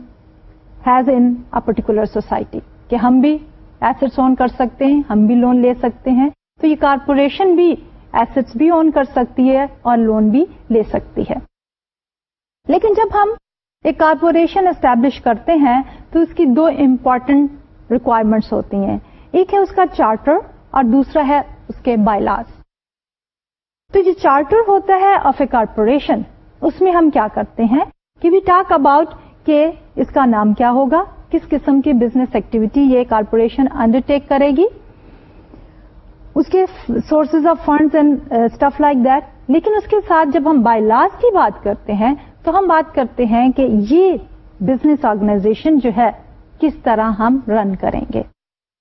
particular society کہ ہم بھی assets آن کر سکتے ہیں ہم بھی loan لے سکتے ہیں تو یہ کارپوریشن بھی ایسٹس بھی آن کر سکتی ہے اور لون بھی لے سکتی ہے لیکن جب ہم ایک کارپوریشن اسٹیبلش کرتے ہیں تو اس کی دو امپورٹنٹ ریکوائرمنٹس ہوتی ہیں ایک ہے اس کا چارٹر اور دوسرا ہے اس کے بائی تو جو چارٹر ہوتا ہے آف اے کارپوریشن اس میں ہم کیا کرتے ہیں کہ وی ٹاک اباؤٹ کہ اس کا نام کیا ہوگا کس قسم کی بزنس ایکٹیویٹی یہ کارپوریشن انڈر ٹیک کرے گی اس کے sources of funds and stuff like that لیکن اس کے ساتھ جب ہم بائی لاس کی بات کرتے ہیں تو ہم بات کرتے ہیں کہ یہ بزنس آرگنائزیشن جو ہے کس طرح ہم رن کریں گے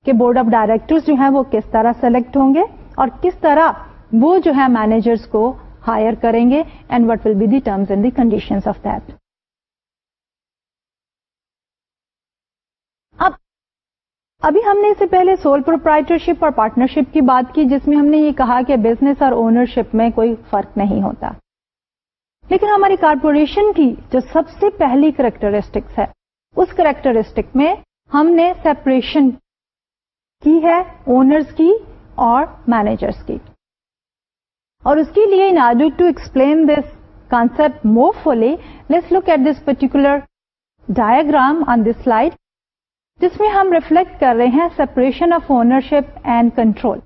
کہ بورڈ آف ڈائریکٹر جو ہیں وہ کس طرح سلیکٹ ہوں گے اور کس طرح وہ جو ہے مینیجرس کو ہائر کریں گے and what will be the terms and the conditions of that ابھی ہم نے اس سے پہلے سول پروپرائٹرشپ اور پارٹنرشپ کی بات کی جس میں ہم نے یہ کہا کہ بزنس اور اونرشپ میں کوئی فرق نہیں ہوتا لیکن ہماری کارپوریشن کی جو سب سے پہلی کریکٹرسٹکس ہے اس کریکٹرسٹک میں ہم نے سیپریشن کی ہے اونرز کی اور مینیجرس کی اور اس کے لیے in order to explain this concept more fully let's look at this particular diagram on this slide جس میں ہم ریفلیکٹ کر رہے ہیں separation of ownership and control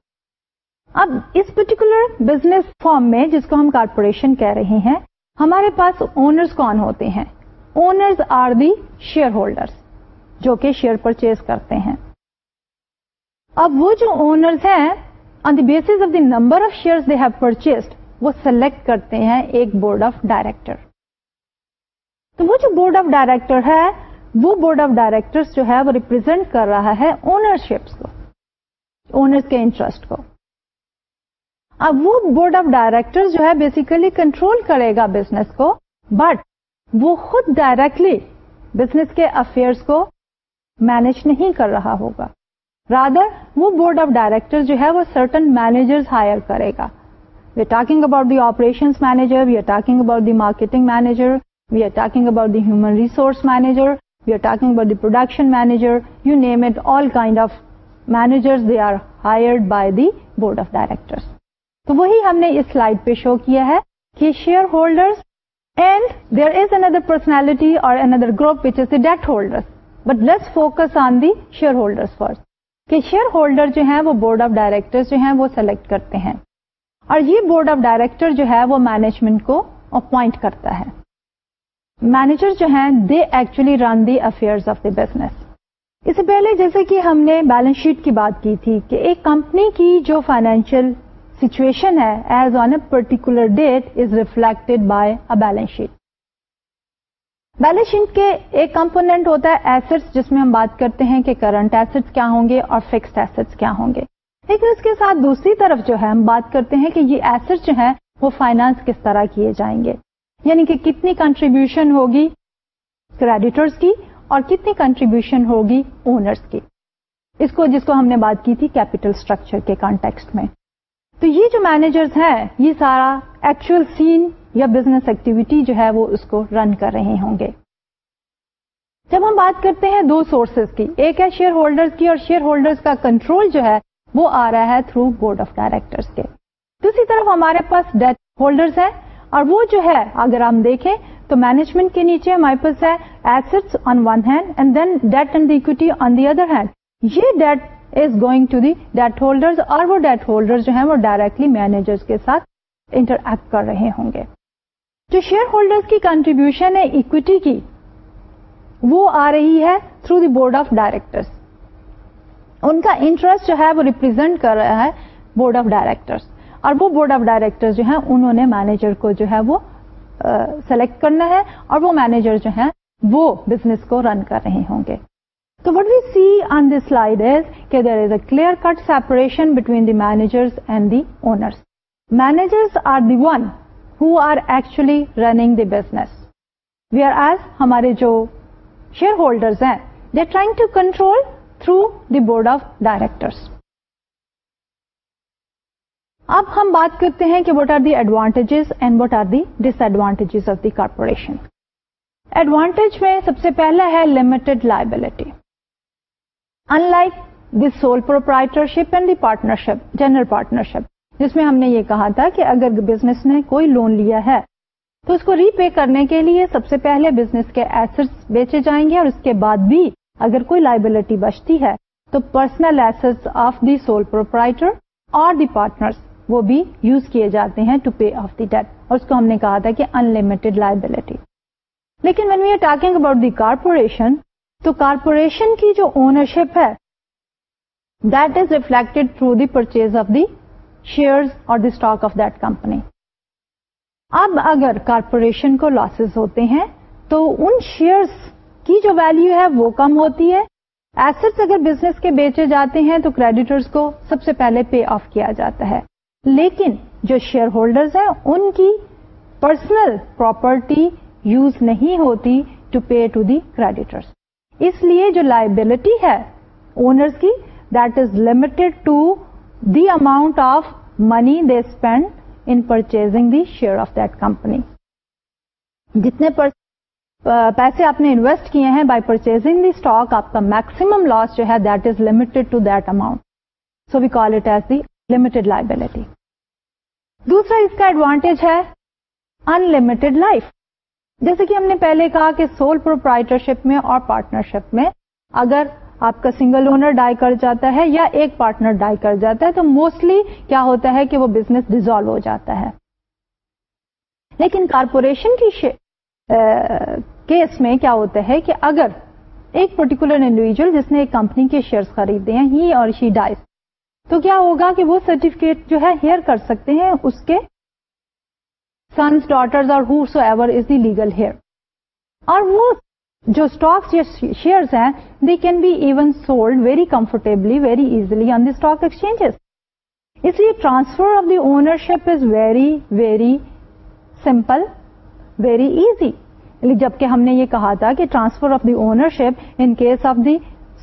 اب اس پرٹیکولر بزنس فارم میں جس کو ہم کارپوریشن کہہ رہے ہیں ہمارے پاس اونرز کون ہوتے ہیں اونرز آر دی شیئر جو کہ شیئر پرچیز کرتے ہیں اب وہ جو اونرز ہیں on the base of the number of share they have وہ سلیکٹ کرتے ہیں ایک بورڈ آف ڈائریکٹر تو وہ جو بورڈ آف ڈائریکٹر ہے وہ بورڈ آف ڈائریکٹر جو ہے وہ ریپرزینٹ کر رہا ہے اونرشپس کو اونر کے انٹرسٹ کو اب وہ بورڈ آف ڈائریکٹر جو ہے بیسیکلی کنٹرول کرے گا بزنس کو بٹ وہ خود ڈائریکٹلی بزنس کے افیئرس کو مینج نہیں کر رہا ہوگا رادر وہ بورڈ آف ڈائریکٹر جو ہے وہ سرٹن مینیجر ہائر کرے گا we are talking about the operation manager we are talking about the marketing manager we are talking about the human resource manager you are talking about the production manager you name it all kind of managed by the board of director تو وہی ہم نے اس slide پہ شو کیا ہے کہ share holders and there is another personality اور اندر group patches the debt holder but let focus on the share holder for کہ شیئر ہولڈر جو ہیں وہ بورڈ آف ڈائریکٹر جو ہیں وہ سلیکٹ کرتے ہیں اور یہ بورڈ آف ڈائریکٹر جو ہے وہ مینجمنٹ کو اپوائنٹ کرتا ہے مینیجر جو ہیں they actually run the affair of the business اس سے پہلے جیسے کہ ہم نے بیلنس شیٹ کی بات کی تھی کہ ایک کمپنی کی جو فائنینشیل سچویشن ہے as on a particular date is reflect by a balance sheet balance sheet کے ایک کمپونیٹ ہوتا ہے ایسٹس جس میں ہم بات کرتے ہیں کہ کرنٹ ایسٹس کیا ہوں گے اور فکس ایسٹس کیا ہوں گے لیکن اس کے ساتھ دوسری طرف جو ہے ہم بات کرتے ہیں کہ یہ ایسٹ جو ہیں وہ فائنانس کس طرح کیے جائیں گے یعنی کہ کتنی کنٹریبیوشن ہوگی کریڈیٹرس کی اور کتنی کنٹریبیوشن ہوگی اونرس کی اس کو جس کو ہم نے بات کی تھی کیپیٹل اسٹرکچر کے کانٹیکسٹ میں تو یہ جو مینیجرس ہیں یہ سارا ایکچوئل سین یا بزنس ایکٹیویٹی جو ہے وہ اس کو رن کر رہے ہوں گے جب ہم بات کرتے ہیں دو سورسز کی ایک ہے شیئر ہولڈرز کی اور شیئر ہولڈرز کا کنٹرول جو ہے وہ آ رہا ہے تھرو بورڈ آف ڈائریکٹرس کے دوسری طرف ہمارے پاس ڈیٹ ہولڈرز ہیں اور وہ جو ہے اگر ہم دیکھیں تو مینجمنٹ کے نیچے ہمارے پاس ہے on one hand and then debt and I on the other hand یہ debt is going to the debt holder اور وہ ڈیٹ ہولڈر جو ہیں وہ ڈائریکٹلی مینیجر کے ساتھ انٹر ایکٹ کر رہے ہوں گے جو شیئر ہولڈر کی کنٹریبیوشن ہے اکویٹی کی وہ آ رہی ہے through the board of directors ان کا انٹرسٹ جو ہے وہ ریپرزینٹ کر رہا ہے بورڈ آف ڈائریکٹرس اور وہ بورڈ آف ڈائریکٹر جو ہیں انہوں نے مینیجر کو جو ہے وہ سلیکٹ کرنا ہے اور وہ مینیجر جو ہے وہ بزنس کو رن کر رہے ہوں گے تو what we see on slide is کہ there is a clear cut separation between the managers and the owners managers are the one who are actually running the business we are as ہمارے جو share holders ہیں they are trying to control through the board of directors اب ہم بات کرتے ہیں کہ what are the advantages and what are the disadvantages of the corporation advantage میں سب سے پہلا ہے limited liability unlike the sole proprietorship and the partnership general partnership جس میں ہم نے یہ کہا تھا کہ اگر بزنس نے کوئی لون لیا ہے تو اس کو ری پے کرنے کے لیے سب سے پہلے بزنس کے ایسٹس بیچے جائیں گے اور اس کے بعد بھی اگر کوئی لائبلٹی بچتی ہے تو personal assets of the sole proprietor اور دی پارٹنرس وہ بھی یوز کیے جاتے ہیں to pay off the debt اور اس کو ہم نے کہا تھا کہ ان لمیٹڈ لائبلٹی لیکن when we are talking about the corporation تو کارپوریشن کی جو اونرشپ ہے that is reflect through the purchase of the share اور the stock of that company اب اگر کارپوریشن کو لاسز ہوتے ہیں تو ان شیئرس کی جو ویلو ہے وہ کم ہوتی ہے ایسٹ اگر بزنس کے بیچے جاتے ہیں تو کریڈیٹرس کو سب سے پہلے پے آف کیا جاتا ہے لیکن جو شیئر ہولڈرز ہیں ان کی پرسنل پراپرٹی یوز نہیں ہوتی to pay to the creditors اس لیے جو لائبلٹی ہے اونرس کی that is limited to the amount of money they spend in purchasing the share of that company جتنے پیسے آپ نے انویسٹ کیے ہیں بائی پرچیزنگ دی اسٹاک آپ کا میکسمم لاس جو ہے that is limited to that amount so we call it as the limited liability دوسرا اس کا ایڈوانٹیج ہے انلمیٹڈ لائف جیسے کہ ہم نے پہلے کہا کہ سول پروپرائٹرشپ میں اور پارٹنرشپ میں اگر آپ کا سنگل اونر ڈائی کر جاتا ہے یا ایک پارٹنر ڈائی کر جاتا ہے تو موسٹلی کیا ہوتا ہے کہ وہ بزنس ڈیزالو ہو جاتا ہے لیکن کارپوریشن کی آ, کیس میں کیا ہوتا ہے کہ اگر ایک پرٹیکولر انڈیویجل جس نے ایک کمپنی کے شیئرس خریدے ہیں ہی اور ہی ڈائز تو کیا ہوگا کہ وہ سرٹیفکیٹ جو ہے ہیئر کر سکتے ہیں اس کے سنس ڈاٹر لیگل ہیئر اور وہ جو یا شیئرز ہیں they can be even sold very comfortably very easily on the stock exchanges اس لیے transfer of the ownership is very very simple very easy جبکہ ہم نے یہ کہا تھا کہ transfer of the ownership in case of the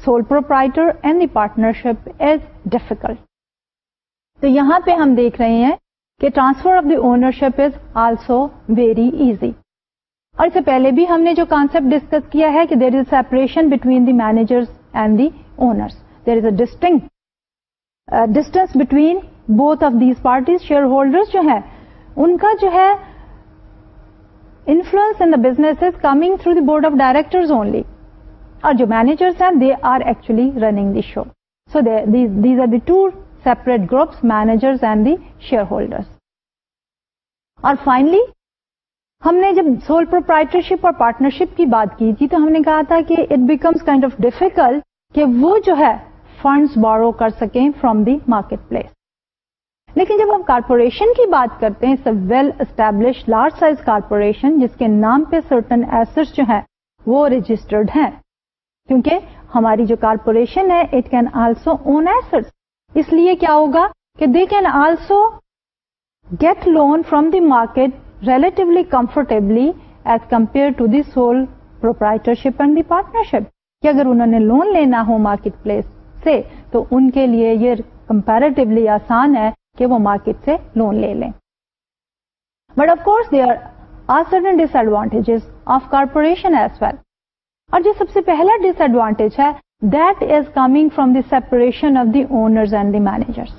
sole proprietor and the partnership is difficult تو یہاں پہ ہم دیکھ رہے ہیں کہ transfer of the ownership is also very easy اور اس سے پہلے بھی ہم نے جو کانسپٹ ڈسکس کیا ہے کہ there is separation between the manager and the owner there is a distinct distance between both of these parties share holder جو ہیں ان کا جو ہے influence in the business is coming through the board of directors only اور جو managers ہیں they are actually running the show so these are the two separate groups managers and the share holders اور finally ہم نے جب civil proprietorship اور partnership کی بات کی تھی تو ہم نے کہا تھا کہ it becomes kind of difficult کہ وہ جو ہے فنڈس بورو کر سکیں فرام دی مارکیٹ پلیس لیکن جب ہم کارپوریشن کی بات کرتے ہیں well establish large size corporation جس کے نام پہ سرٹن ایسٹ جو ہیں وہ رجسٹرڈ ہیں کیونکہ ہماری جو کارپوریشن ہے it can also own as اس لیے کیا ہوگا کہ they can also get loan from the market relatively comfortably as compare to the sole proprietorship and the partnership کہ اگر انہوں نے لون لینا ہو مارکیٹ پلیس سے تو ان کے لیے یہ کمپیرٹیولی آسان ہے کہ وہ مارکیٹ سے لون لے لیں but of course they are a sudden disadvantage of corporation as well اور جو سب سے پہلا ڈس ایڈوانٹیج ہے that is coming from the separation of the owners and the managers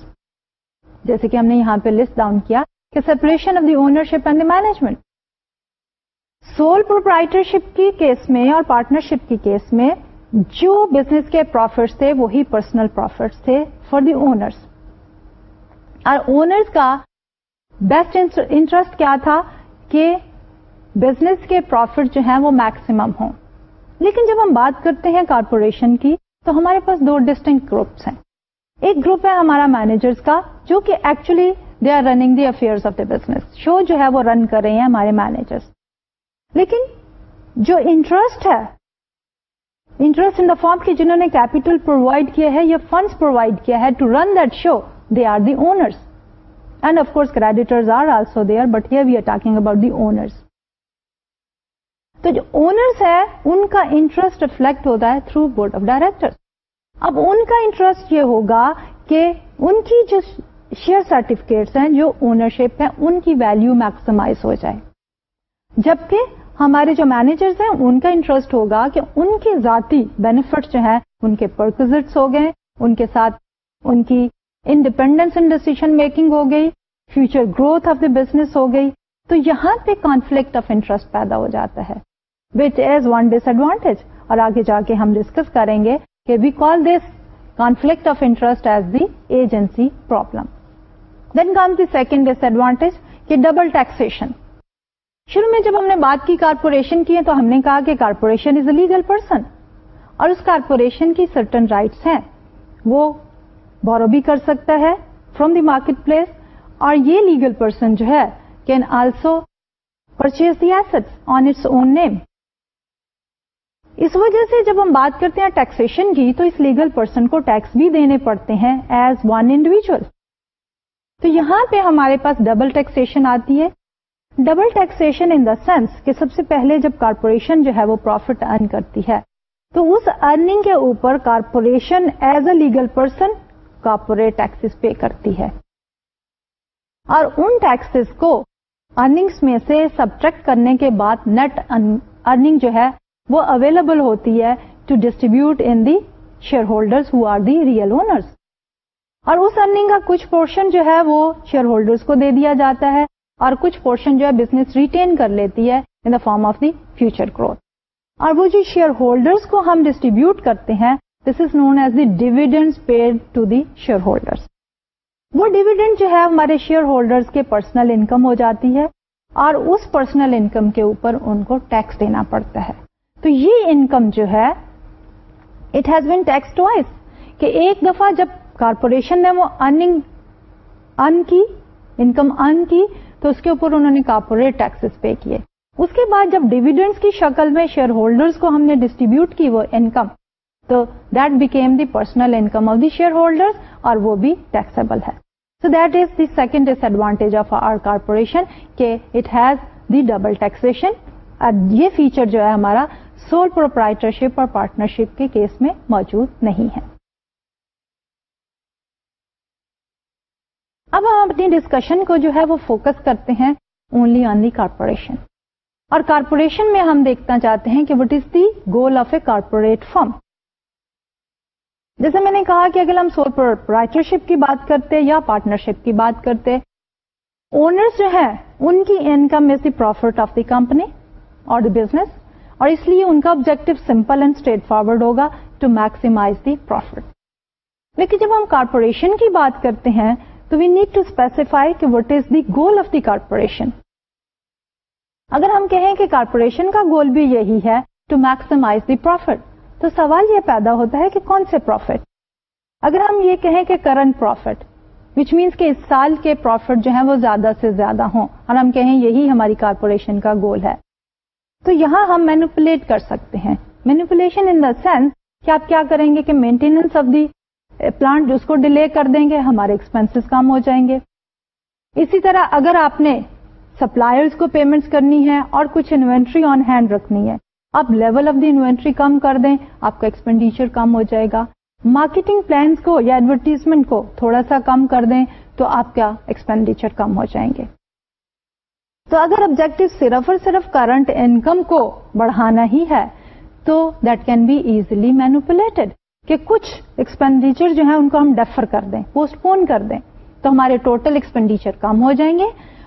جیسے کہ ہم نے یہاں پہ لسٹ ڈاؤن کیا کہ separation of the ownership and the management sole proprietorship کی کیس میں اور پارٹنرشپ کی کیس میں جو بزنس کے پروفٹس تھے وہی پرسنل پروفٹس تھے فار دی اونرس اور اونرس کا بیسٹ انٹرسٹ کیا تھا کہ بزنس کے پروفٹ جو ہیں وہ میکسیمم ہوں لیکن جب ہم بات کرتے ہیں کارپوریشن کی تو ہمارے پاس دو ڈسٹنکٹ گروپس ہیں ایک گروپ ہے ہمارا مینیجرس کا جو کہ actually they are running the affairs of the business show جو ہے وہ رن کر رہے ہیں ہمارے مینیجرس لیکن جو انٹرسٹ ہے انٹرسٹ ان دا فارم کی جنہوں نے کیپیٹل پرووائڈ کیا ہے یا فنڈس پرووائڈ کیا ہے to run that show they are the owners and of course creditors are also they are but here we are talking about the owners تو جو اونرس ہے ان کا انٹرسٹ ریفلیکٹ ہوتا ہے تھرو بورڈ آف ڈائریکٹر اب ان کا انٹرسٹ یہ ہوگا کہ ان کی جو شیئر سرٹیفکیٹس ہیں جو اونرشپ ہے ان کی ویلو میکسیمائز ہو جائے جبکہ ہمارے جو مینیجرس ہیں ان کا انٹرسٹ ہوگا کہ ان کے ذاتی بینیفٹس جو ہیں ان کے پرکزٹس ہو گئے ان کے ساتھ ان کی انڈیپینڈنس ان ڈیسیزن میکنگ ہو گئی future growth of the business ہو گئی تو یہاں پہ کانفلکٹ آف انٹرسٹ پیدا ہو جاتا ہے which is one disadvantage اور آگے جا کے ہم ڈسکس کریں گے کہ we call this conflict of interest as the agency problem then second disadvantage کہ ڈبل ٹیکسیشن شروع میں جب ہم نے بات کی کارپوریشن کی ہے تو ہم نے کہا کہ corporation is a legal person اور اس کارپوریشن کی سرٹن رائٹس ہیں وہ بورو بھی کر سکتا ہے فروم دی مارکیٹ پلیس اور یہ لیگل پرسن جو ہے can also purchase the asset on its own name اس وجہ سے جب ہم بات کرتے ہیں ٹیکسیشن کی تو اس لیگل پرسن کو ٹیکس بھی دینے پڑتے ہیں ایز ون انڈیویجل تو یہاں پہ ہمارے پاس ڈبل ٹیکسیشن آتی ہے double taxation in the sense کہ سب سے پہلے جب کارپوریشن جو ہے وہ پروفٹ ارن کرتی ہے تو اس ارننگ کے اوپر corporation as a legal person corporate taxes pay کرتی ہے اور ان ٹیکسز کو ارننگس میں سے سبٹریکٹ کرنے کے بعد نیٹ ارننگ جو ہے وہ اویلیبل ہوتی ہے to distribute in the shareholder who are the real owners اور اس ارننگ کا کچھ پورشن جو ہے وہ شیئر ہولڈرس کو دے دیا جاتا ہے اور کچھ پورشن جو ہے بزنس ریٹین کر لیتی ہے in the form of the future growth اور وہ جو شیئر ہولڈرس کو ہم ڈسٹریبیوٹ کرتے ہیں this is known as the dividend paid to the shareholder وہ ڈیویڈنڈ جو ہے ہمارے شیئر ہولڈر کے پرسنل انکم ہو جاتی ہے اور اس پرسنل انکم کے اوپر ان کو ٹیکس دینا پڑتا ہے تو یہ انکم جو ہے it has been tax twice کہ ایک دفعہ جب کارپوریشن نے وہ ارننگ ارن کی انکم ارن کی تو اس کے اوپر انہوں نے کارپوریٹ ٹیکس پے کیے اس کے بعد جب ڈویڈنڈس کی شکل میں شیئر ہولڈرس کو ہم نے ڈسٹریبیوٹ کی وہ انکم تو that became the personal income of the shareholder اور وہ بھی ٹیکسیبل ہے so that is the second disadvantage of our corporation کہ it has the double taxation یہ فیچر جو ہے ہمارا سول پروپرائٹرشپ اور پارٹنرشپ کے کیس میں موجود نہیں ہے اب ہم اپنی ڈسکشن کو جو ہے وہ فوکس کرتے ہیں اونلی آن دی کارپوریشن اور کارپوریشن میں ہم دیکھنا چاہتے ہیں کہ what is the goal of a corporate form جیسے میں نے کہا کہ اگر ہم سول پروپرائٹرشپ کی بات کرتے یا پارٹنرشپ کی بات کرتے اونرس جو ہے ان کی income is the profit of the company اور دی بزنس اور اس لیے ان کا objective simple and straightforward ہوگا ٹو میکسیمائز دی پروفٹ لیکن جب ہم کارپوریشن کی بات کرتے ہیں تو وی نیڈ ٹو اسپیسیفائی کہ what is the goal of the corporation اگر ہم کہیں کہ کارپوریشن کا گول بھی یہی ہے ٹو میکسیمائز دی پروفٹ تو سوال یہ پیدا ہوتا ہے کہ کون سے پروفٹ اگر ہم یہ کہیں کہ کرنٹ پروفٹ وچ مینس کہ اس سال کے پروفٹ جو ہیں وہ زیادہ سے زیادہ ہوں اور ہم کہیں یہی ہماری کارپوریشن کا گول ہے تو یہاں ہم مینوپولیٹ کر سکتے ہیں مینوپولیشن ان دا سینس کہ آپ کیا کریں گے کہ مینٹیننس آف دی پلانٹ اس کو ڈیلے کر دیں گے ہمارے ایکسپینسز کم ہو جائیں گے اسی طرح اگر آپ نے سپلائرز کو پیمنٹس کرنی ہے اور کچھ انوینٹری آن ہینڈ رکھنی ہے آپ لیول آف دی انوینٹری کم کر دیں آپ کا ایکسپینڈیچر کم ہو جائے گا مارکیٹنگ پلانس کو یا ایڈورٹیزمنٹ کو تھوڑا سا کم کر دیں تو آپ کا ایکسپینڈیچر کم ہو جائیں گے تو اگر آبجیکٹو صرف اور صرف کرنٹ انکم کو بڑھانا ہی ہے تو that can be easily manipulated کہ کچھ ایکسپینڈیچر جو ہے ان کو ہم ڈیفر کر دیں پوسٹ پون کر دیں تو ہمارے ٹوٹل ایکسپینڈیچر کم ہو جائیں گے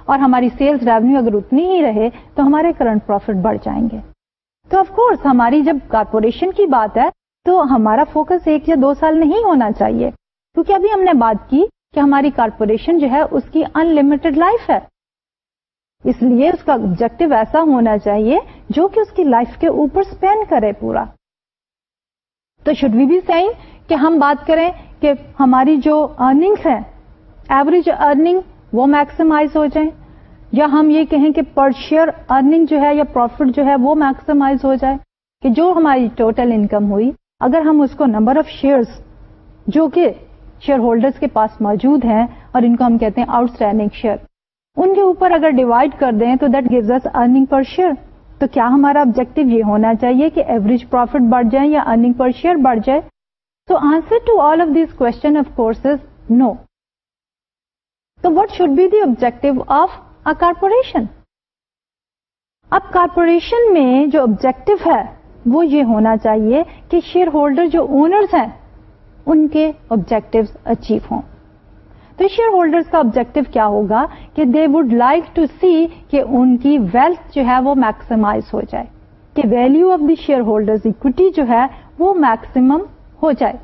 اور ہماری سیلز ریونیو اگر اتنی ہی رہے تو ہمارے کرنٹ پروفٹ بڑھ جائیں گے تو آف کورس ہماری جب کارپوریشن کی بات ہے تو ہمارا فوکس ایک یا دو سال نہیں ہونا چاہیے کیونکہ ابھی ہم نے بات کی کہ ہماری کارپوریشن جو ہے اس کی ان لائف ہے اس لیے اس کا آبجیکٹو ایسا ہونا چاہیے جو کہ اس کی لائف کے اوپر اسپینڈ کرے پورا تو شوڈ وی بی سائن کہ ہم بات کریں کہ ہماری جو ارننگس ہیں ایوریج ارننگ وہ میکسیمائز ہو جائیں یا ہم یہ کہیں کہ پر شیئر ارننگ جو ہے یا پروفٹ جو ہے وہ میکسیمائز ہو جائے کہ جو ہماری ٹوٹل انکم ہوئی اگر ہم اس کو نمبر آف شیئرز جو کہ شیئر ہولڈرس کے پاس موجود ہیں اور ان کو ہم کہتے ہیں آؤٹ اسٹینڈنگ شیئر ان کے اوپر اگر ڈیوائڈ کر دیں تو دیٹ اس ارننگ پر شیئر تو کیا ہمارا آبجیکٹو یہ ہونا چاہیے کہ ایوریج پروفٹ بڑھ جائے یا ارننگ پر شیئر بڑھ جائے so answer to all of these what should be the objective of a corporation اب کارپوریشن میں جو آبجیکٹو ہے وہ یہ ہونا چاہیے کہ شیئر ہولڈر جو اونرز ہیں ان کے آبجیکٹو اچیو ہوں تو شیئر ہولڈرس کا آبجیکٹو کیا ہوگا کہ they would like to see کہ ان کی ویلتھ جو ہے وہ میکسیمائز ہو جائے کہ value of the shareholders equity جو ہے وہ میکسیمم ہو جائے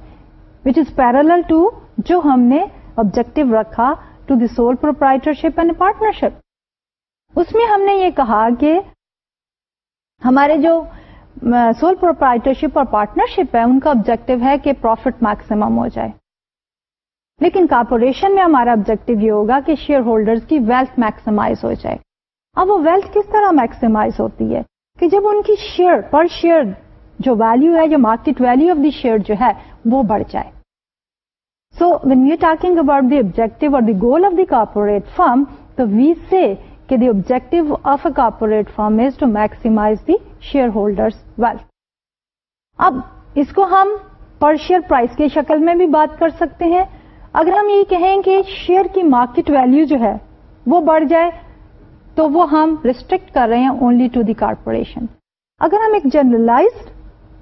وچ از پیرل ٹو جو ہم نے آبجیکٹو رکھا to the sole proprietorship and partnership اس میں ہم نے یہ کہا کہ ہمارے جو سول پروپرائٹرشپ اور پارٹنرشپ ہے ان کا آبجیکٹو ہے کہ پروفٹ میکسیمم ہو جائے لیکن کارپوریشن میں ہمارا آبجیکٹو یہ ہوگا کہ شیئر ہولڈر کی ویلتھ میکسیمائز ہو جائے اب وہ ویلتھ کس طرح میکسیمائز ہوتی ہے کہ جب ان کی شیئر پر شیئر جو ویلو ہے یا market value of the share جو ہے وہ بڑھ جائے so when you talking about the objective اور the goal of the corporate form تو وی سی کہ the objective of a corporate form is to maximize the shareholder wealth اب اس کو ہم پر شیئر پرائز کی شکل میں بھی بات کر سکتے ہیں اگر ہم یہ کہیں کہ شیئر کی مارکیٹ ویلو جو ہے وہ بڑھ جائے تو وہ ہم ریسٹرکٹ کر رہے ہیں اونلی ٹو دی کارپوریشن اگر ہم ایک جنرلائزڈ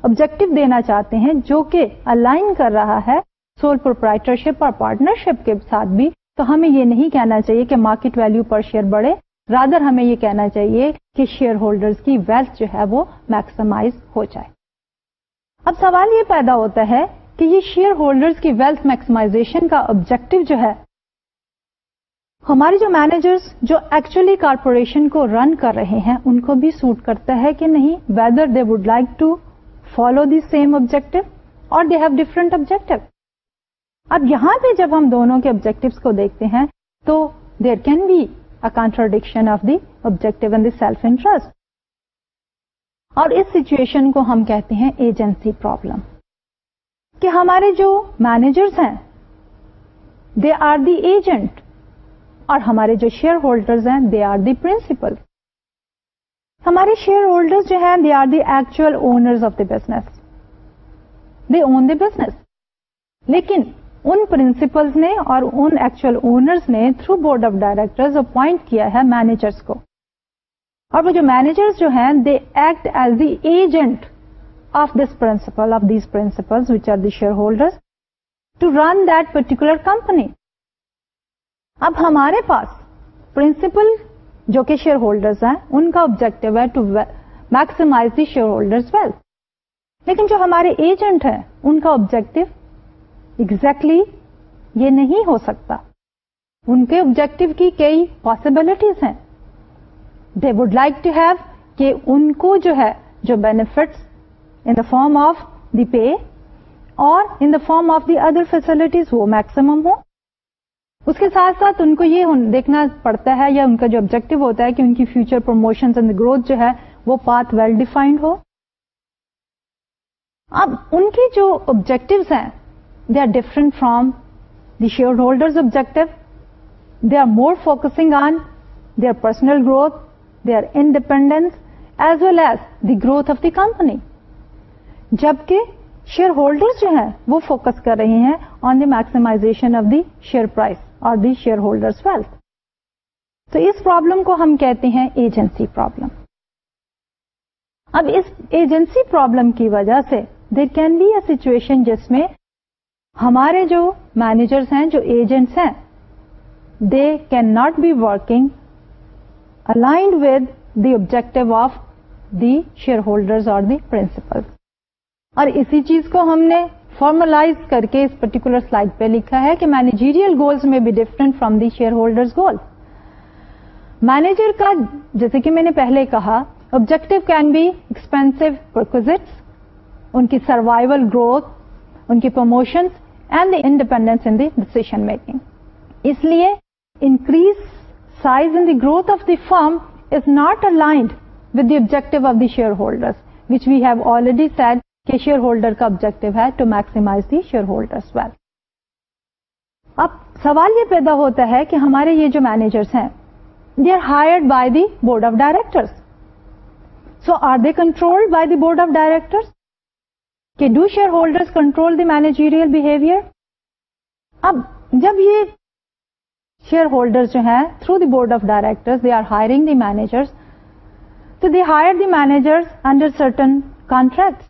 آبجیکٹو دینا چاہتے ہیں جو کہ الائن کر رہا ہے سول پروپرائٹرشپ اور پارٹنرشپ کے ساتھ بھی تو ہمیں یہ نہیں کہنا چاہیے کہ مارکیٹ ویلو پر شیئر بڑھے رادر ہمیں یہ کہنا چاہیے کہ شیئر ہولڈرز کی ویلتھ جو ہے وہ میکسیمائز ہو جائے اب سوال یہ پیدا ہوتا ہے کہ یہ شیئر ہولڈرز کی ویلتھ میکسمائزیشن کا آبجیکٹو جو ہے ہمارے جو مینیجرز جو ایکچولی کارپوریشن کو رن کر رہے ہیں ان کو بھی سوٹ کرتا ہے کہ نہیں whether they would like to follow the same objective اور دے ہیو ڈفرنٹ آبجیکٹو اب یہاں پہ جب ہم دونوں کے آبجیکٹو کو دیکھتے ہیں تو there can be a contradiction of the objective and the self interest اور اس سچویشن کو ہم کہتے ہیں ایجنسی پرابلم کہ ہمارے جو مینیجرس ہیں دے آر دی ایجنٹ اور ہمارے جو شیئر ہولڈرز ہیں دے آر دی پرنسپل ہمارے شیئر ہولڈرز جو ہیں they are the actual owners of the business they own the business لیکن ان پرنسپلز نے اور ان ایکچوئل اونرز نے through board of directors appoint کیا ہے مینیجرس کو اور وہ جو مینیجر جو ہیں they act as the agent of this principal of these principal which are the shareholder to run particular company اب ہمارے پاس پرنسپل جو کہ شیئر ہولڈرز ہیں ان کا آبجیکٹو ہے to maximise the shareholders wealth لیکن جو ہمارے ایجنٹ ہیں ان کا آبجیکٹو ایگزیکٹلی exactly یہ نہیں ہو سکتا ان کے آبجیکٹو کی کئی پاسبلٹیز ہیں they would like to have کہ ان کو جو ہے جو benefits the form of the pay اور in the form of the other facilities وہ میکسمم ہو اس کے ساتھ ساتھ ان کو یہ دیکھنا پڑتا ہے یا ان کا جو آبجیکٹو ہوتا ہے کہ ان کی فیوچر پروموشن اینڈ گروتھ جو ہے وہ پاتھ ویل ڈیفائنڈ ہو اب ان کی جو آبجیکٹوز ہیں they are different from the shareholder objective they are more focusing on they are personal growth they are independent as well as the growth of the company جبکہ share holder جو ہیں وہ فوکس کر رہے ہیں on the maximization of the share price اور the share holder wealth تو اس پرابلم کو ہم کہتے ہیں ایجنسی پرابلم اب اس ایجنسی پرابلم کی وجہ سے there can be a situation جس میں ہمارے جو مینیجرس ہیں جو ایجنٹس ہیں they can not be working aligned with the objective of the shareholders اور دی پرنسپلس اور اسی چیز کو ہم نے فارملائز کر کے اس پرٹیکولر سلائڈ پہ لکھا ہے کہ managerial goals may be different from the shareholders goal manager کا جیسے کہ میں نے پہلے کہا objective can be expensive perquisite ان کی سروائول گروتھ ان کی promotion and the independence in the decision making اس لیے increase size in the growth of the firm is not aligned with the objective of the shareholder which we have already said کہ share holder کا objective ہے to maximize the shareholder wealth اب سوال یہ پیدا ہوتا ہے کہ ہمارے یہ جو مینیجرس ہیں they are hired by the board of so are they control by the board of director do shareholder control the managerial behaviour اب جب یہ شیئر ہولڈر جو ہیں through the board of director manager the hire the manager certain contracts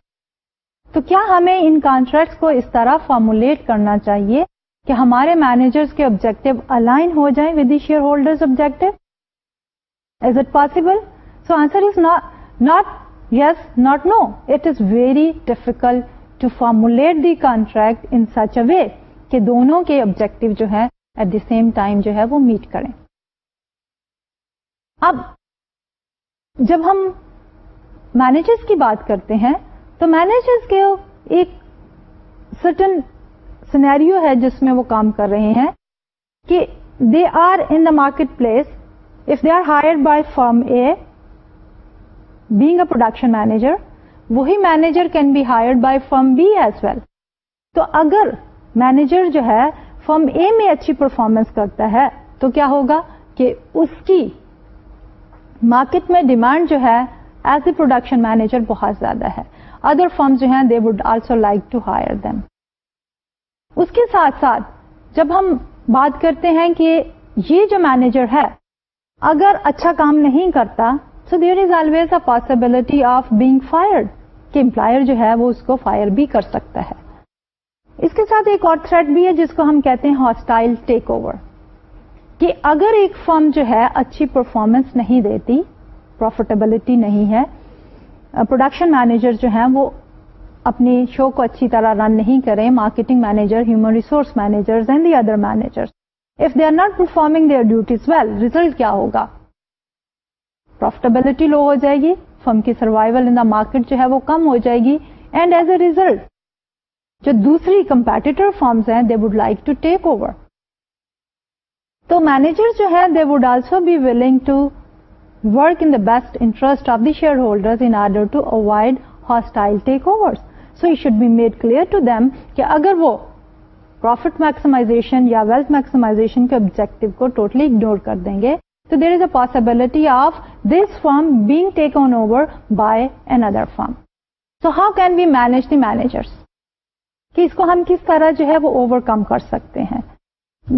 تو کیا ہمیں ان contracts کو اس طرح فارمولیٹ کرنا چاہیے کہ ہمارے مینیجرس کے آبجیکٹو الائن ہو جائیں with the shareholder objective is it possible so answer is not yes not no it is very difficult to formulate the contract in such a way کہ دونوں کے آبجیکٹو جو ہے ایٹ دی سیم ٹائم جو ہے وہ meat کریں اب جب ہم مینیجرس کی بات کرتے ہیں تو مینیجرس کے ایک سرٹن سینیریو ہے جس میں وہ کام کر رہے ہیں کہ they are in the market place if they are hire by firm A being a production manager وہی manager can be hire by firm B as well تو اگر مینیجر جو ہے فرم اے میں اچھی پرفارمنس کرتا ہے تو کیا ہوگا کہ اس کی مارکیٹ میں ڈیمانڈ جو ہے ایز اے پروڈکشن مینیجر بہت زیادہ ہے ادر فم جو ہیں they would also like to hire them اس کے ساتھ ساتھ جب ہم بات کرتے ہیں کہ یہ جو مینیجر ہے اگر اچھا کام نہیں کرتا so there possibility of being fired کہ امپلائر جو ہے وہ اس کو فائر بھی کر سکتا ہے اس کے ساتھ ایک اور تھریٹ بھی ہے جس کو ہم کہتے ہیں ہاسٹائل ٹیک اوور کہ اگر ایک فرم جو ہے اچھی پرفارمنس نہیں دیتی پروفیٹیبلٹی نہیں ہے پروڈکشن uh, مینیجر جو ہیں وہ اپنی شو کو اچھی طرح رن نہیں کریں marketing manager human resource manager and the other manager if they are not performing their duties well result کیا ہوگا پروفٹیبلٹی لو ہو جائے گی فرم کی سروائول ان دا مارکیٹ جو ہے وہ کم ہو جائے گی اینڈ ایز اے ریزلٹ جو دوسری کمپیٹیٹر فارمز ہیں they would like to take over تو مینیجر جو ہے they would also be willing to work in best interest of the shareholders in order to avoid hostile takeover so you should be made clear to them کہ اگر وہ profit maximisation یا wealth maximisation کے objective کو totally ignore کر دیں گے تو there is a possibility of this firm being take on over by another firm so how can be manage the managers کہ اس کو ہم کس طرح جو ہے وہ اوور کم کر سکتے ہیں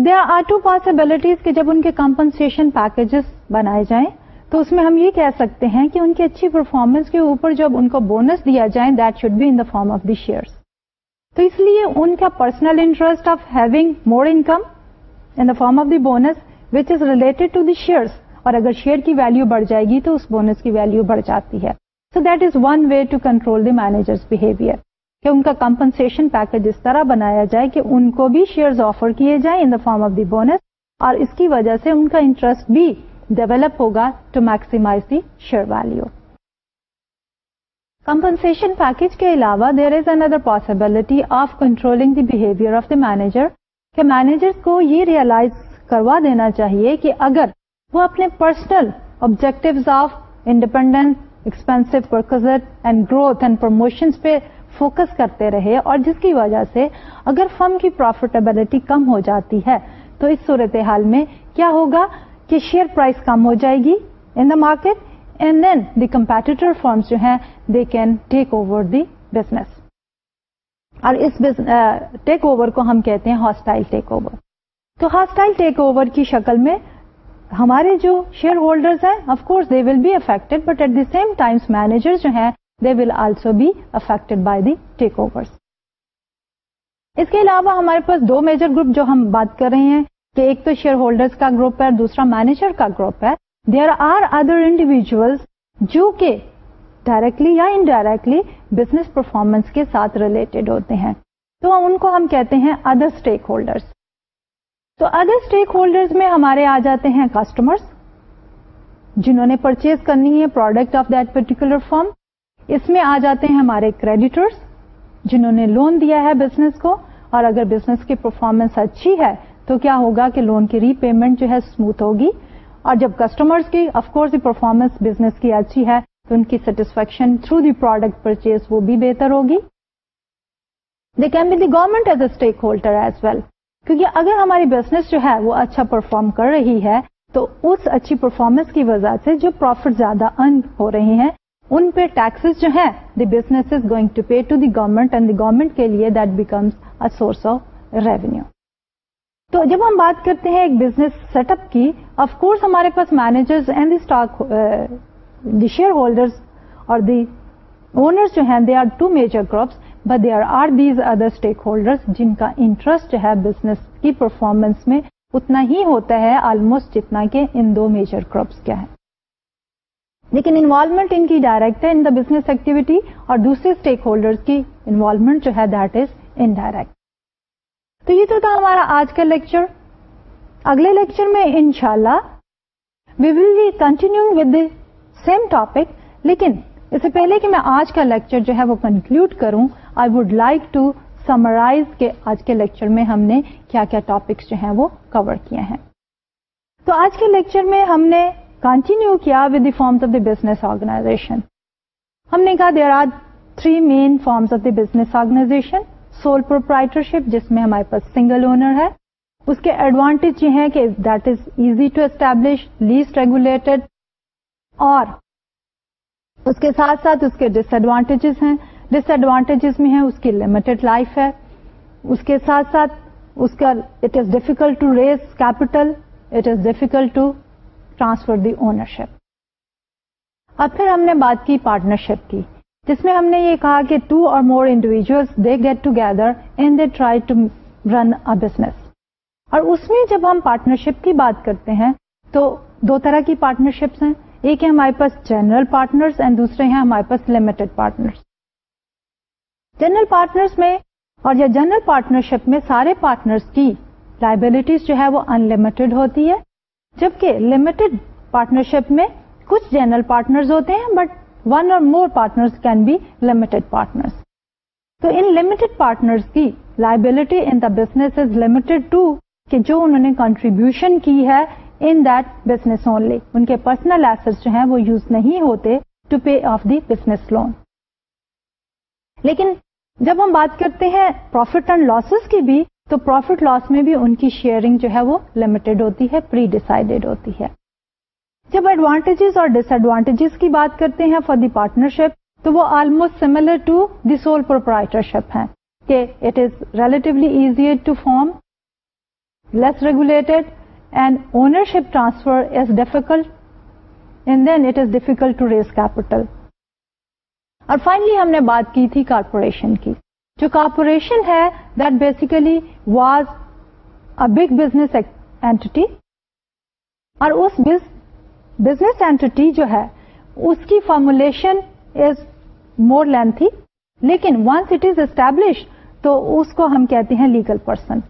دے آر ٹو پاسبلٹیز کہ جب ان کے کمپنسن پیکجز بنائے جائیں تو اس میں ہم یہ کہہ سکتے ہیں کہ ان کی اچھی پرفارمنس کے اوپر جب ان کو بونس دیا جائے that should be in the form of the share تو اس لیے ان کا personal interest of having more income in the form of the bonus which is related to the shares اور اگر شیئر کی ویلو بڑھ جائے گی تو اس بونس کی ویلو بڑھ جاتی ہے so that is one way to control the manager behaviour کہ ان کا کمپنسن پیکج اس طرح بنایا جائے کہ ان کو بھی شیئر آفر کیے جائیں in the form of the bonus اور اس کی وجہ سے ان کا انٹرسٹ بھی ڈیولپ ہوگا to maximize the share value. Compensation package کے علاوہ there is another possibility of controlling the behaviour of the manager کہ مینیجر کو یہ ریئلائز کروا دینا چاہیے کہ اگر وہ اپنے personal objective of independence, expensive perks and growth and promotion پہ فوکس کرتے رہے اور جس کی وجہ سے اگر فرم کی پروفیٹیبلٹی کم ہو جاتی ہے تو اس صورتحال میں کیا ہوگا کہ شیئر پرائز کم ہو جائے گی in the market and then the competitor firms جو ہیں they can take over the business اور اس ٹیک اوور کو ہم کہتے ہیں ہاسٹائل ٹیک اوور تو ہاسٹائل ٹیک اوور کی شکل میں ہمارے جو شیئر ہولڈرز ہیں course they will be affected but at the same time manager جو ہیں they will also be affected by the takeover اس کے علاوہ ہمارے پاس دو میجر گروپ جو ہم بات کر رہے ہیں کہ ایک تو شیئر ہولڈر کا گروپ ہے دوسرا مینیجر کا گروپ ہے دیر آر ادر انڈیویجلس جو کہ ڈائریکٹلی یا انڈائریکٹلی بزنس پرفارمنس کے ساتھ ریلیٹڈ ہوتے ہیں تو ان کو ہم کہتے ہیں ادر اسٹیک ہولڈرس تو ادر اسٹیک ہولڈرز میں ہمارے آ جاتے ہیں کسٹمرس جنہوں نے پرچیز کرنی ہے product of that particular firm اس میں آ جاتے ہیں ہمارے کریڈیٹرس جنہوں نے لون دیا ہے بزنس کو اور اگر بزنس کی پرفارمنس اچھی ہے تو کیا ہوگا کہ لون کی ری پیمنٹ جو ہے اسموتھ ہوگی اور جب کسٹمرز کی آف افکوارس پرفارمنس بزنس کی اچھی ہے تو ان کی satisfaction through the product purchase وہ بھی بہتر ہوگی they can be the government as a stakeholder as well کیونکہ اگر ہماری بزنس جو ہے وہ اچھا پرفارم کر رہی ہے تو اس اچھی پرفارمنس کی وجہ سے جو پروفٹ زیادہ ارن ہو رہی ہیں ان پہ ٹیکسز جو ہیں the business is going to pay to the government and the government کے لیے that becomes a source of revenue تو جب ہم بات کرتے ہیں ایک بزنس سیٹ اپ کی آف کورس ہمارے پاس manager and the stock the shareholder اور دی اونرز جو ہیں they are two major groups but they are are these other stakeholder جن کا انٹرسٹ جو ہے بزنس کی پرفارمنس میں اتنا ہی ہوتا ہے آلموسٹ جتنا کہ ان دو میجر کراپس کیا ہے لیکن انوالومنٹ ان کی ڈائریکٹ ہے ان دا بزنس ایکٹیویٹی اور دوسرے اسٹیک ہولڈر کی انوالومنٹ جو ہے دیٹ از انڈائریکٹ تو یہ تو تھا ہمارا آج کا لیکچر اگلے لیکچر میں ان شاء اللہ we will be continue with same topic لیکن اس سے پہلے کہ میں آج کا لیکچر جو ہے وہ کنکلوڈ کروں I would like to summarise کے آج کے لیکچر میں ہم نے کیا کیا ٹاپکس جو ہیں وہ کور کیے ہیں تو آج کے لیکچر میں ہم نے کنٹینیو کیا with the forms of the business organisation ہم نے کہا there are three main forms of the business organisation sole proprietorship جس میں ہمارے پاس سنگل اونر ہے اس کے ایڈوانٹیج یہ ہیں کہ that is easy to establish least regulated اور اس کے ساتھ ساتھ اس کے ڈس ایڈوانٹیجز ہیں ڈس ایڈوانٹیجز میں ہیں اس کی لمیٹڈ لائف ہے اس کے ساتھ اس کا it is difficult to raise capital it is difficult to transfer the ownership اب پھر ہم نے بات کی پارٹنرشپ کی جس میں ہم نے یہ کہا کہ two or more individuals they get together and they try to run a business اور اس میں جب ہم پارٹنرشپ کی بات کرتے ہیں تو دو طرح کی پارٹنرشپس ہیں ایک ہے ہمارے پاس جنرل پارٹنر اینڈ دوسرے ہیں ہمارے پاس لمیٹڈ پارٹنر جنرل پارٹنر میں اور یا جنرل پارٹنرشپ میں سارے پارٹنرس کی لائبلٹیز جو ہے وہ ان لمیٹڈ ہوتی ہے جبکہ لمیٹڈ پارٹنرشپ میں کچھ جنرل پارٹنر ہوتے ہیں but one or more partner can be limited partner تو ان لمیٹڈ پارٹنر کی liability in the business is limited to کہ جو انہوں نے کنٹریبیوشن کی ہے ان دیٹ بزنس اونلی ان کے پرسنل ایسٹ جو ہیں وہ یوز نہیں ہوتے to pay off the business loan لیکن جب ہم بات کرتے ہیں پروفیٹ اینڈ لاسز کی بھی تو پروفیٹ لاس میں بھی ان کی شیئرنگ جو ہے وہ لمیٹڈ ہوتی ہے پری ڈیسائڈیڈ ہوتی ہے جب ایڈوانٹیجز اور ڈس ایڈوانٹیجز کی بات کرتے ہیں فار دی پارٹنرشپ تو وہ almost similar to the sole proprietorship ہے کہ it is relatively easy to form less regulated and ownership transfer is difficult and then it is difficult to raise capital اور finally ہم نے بات کی تھی کارپوریشن کی جو کارپوریشن ہے that basically was a big business entity اور اس بز بزنس اینٹی جو ہے اس کی فارمولیشن از مور لینتھی لیکن ونس اٹ از اسٹیبلش تو اس کو ہم کہتے ہیں لیگل پرسن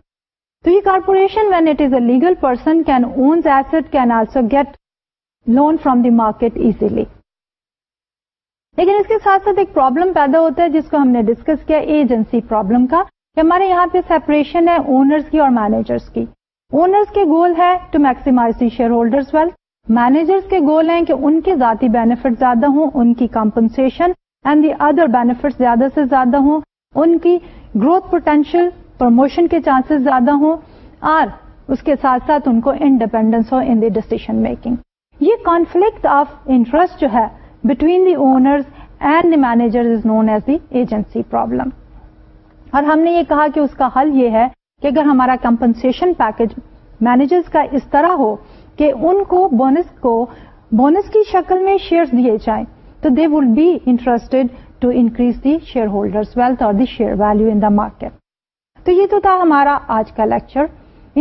تو یہ corporation when it is a legal person can own asset can also get loan from the market easily لیکن اس کے ساتھ ساتھ ایک پرابلم پیدا ہوتا ہے جس کو ہم نے ڈسکس کیا ایجنسی پرابلم کا کہ ہمارے یہاں پہ سیپریشن ہے اونرس کی اور مینیجرس کی اونرس کے گول ہے to maximize the shareholders wealth managers کے گول ہیں کہ ان کے ذاتی بینیفٹ زیادہ ہوں ان کی compensation and the other benefit زیادہ سے زیادہ ہوں ان کی گروتھ پوٹینشیل پروموشن کے چانسز زیادہ ہوں اور اس کے ساتھ ساتھ ان کو انڈیپینڈنس ہو ان دی ڈیسیشن میکنگ یہ کانفلکٹ آف انٹرسٹ جو ہے between the owners and the manager is known as the agency problem اور ہم نے یہ کہا کہ اس کا حل یہ ہے کہ اگر ہمارا کمپنسن پیکج مینیجرس کا اس طرح ہو کہ ان کو بونس کو بونس کی شکل میں شیئر دیے جائیں تو they would be interest to increase the shareholders wealth اور the share value in the market تو یہ تو تھا ہمارا آج کا لیکچر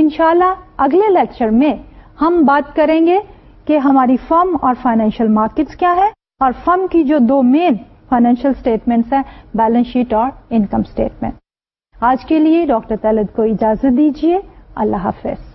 ان شاء اللہ اگلے لیکچر میں ہم بات کریں گے کہ ہماری فرم اور فائنینشیل مارکیٹ کیا ہے اور فرم کی جو دو مین فائنینشیل اسٹیٹمنٹس ہیں بیلنس شیٹ اور انکم اسٹیٹمنٹ آج کے لیے ڈاکٹر طلد کو اجازت دیجیے اللہ حافظ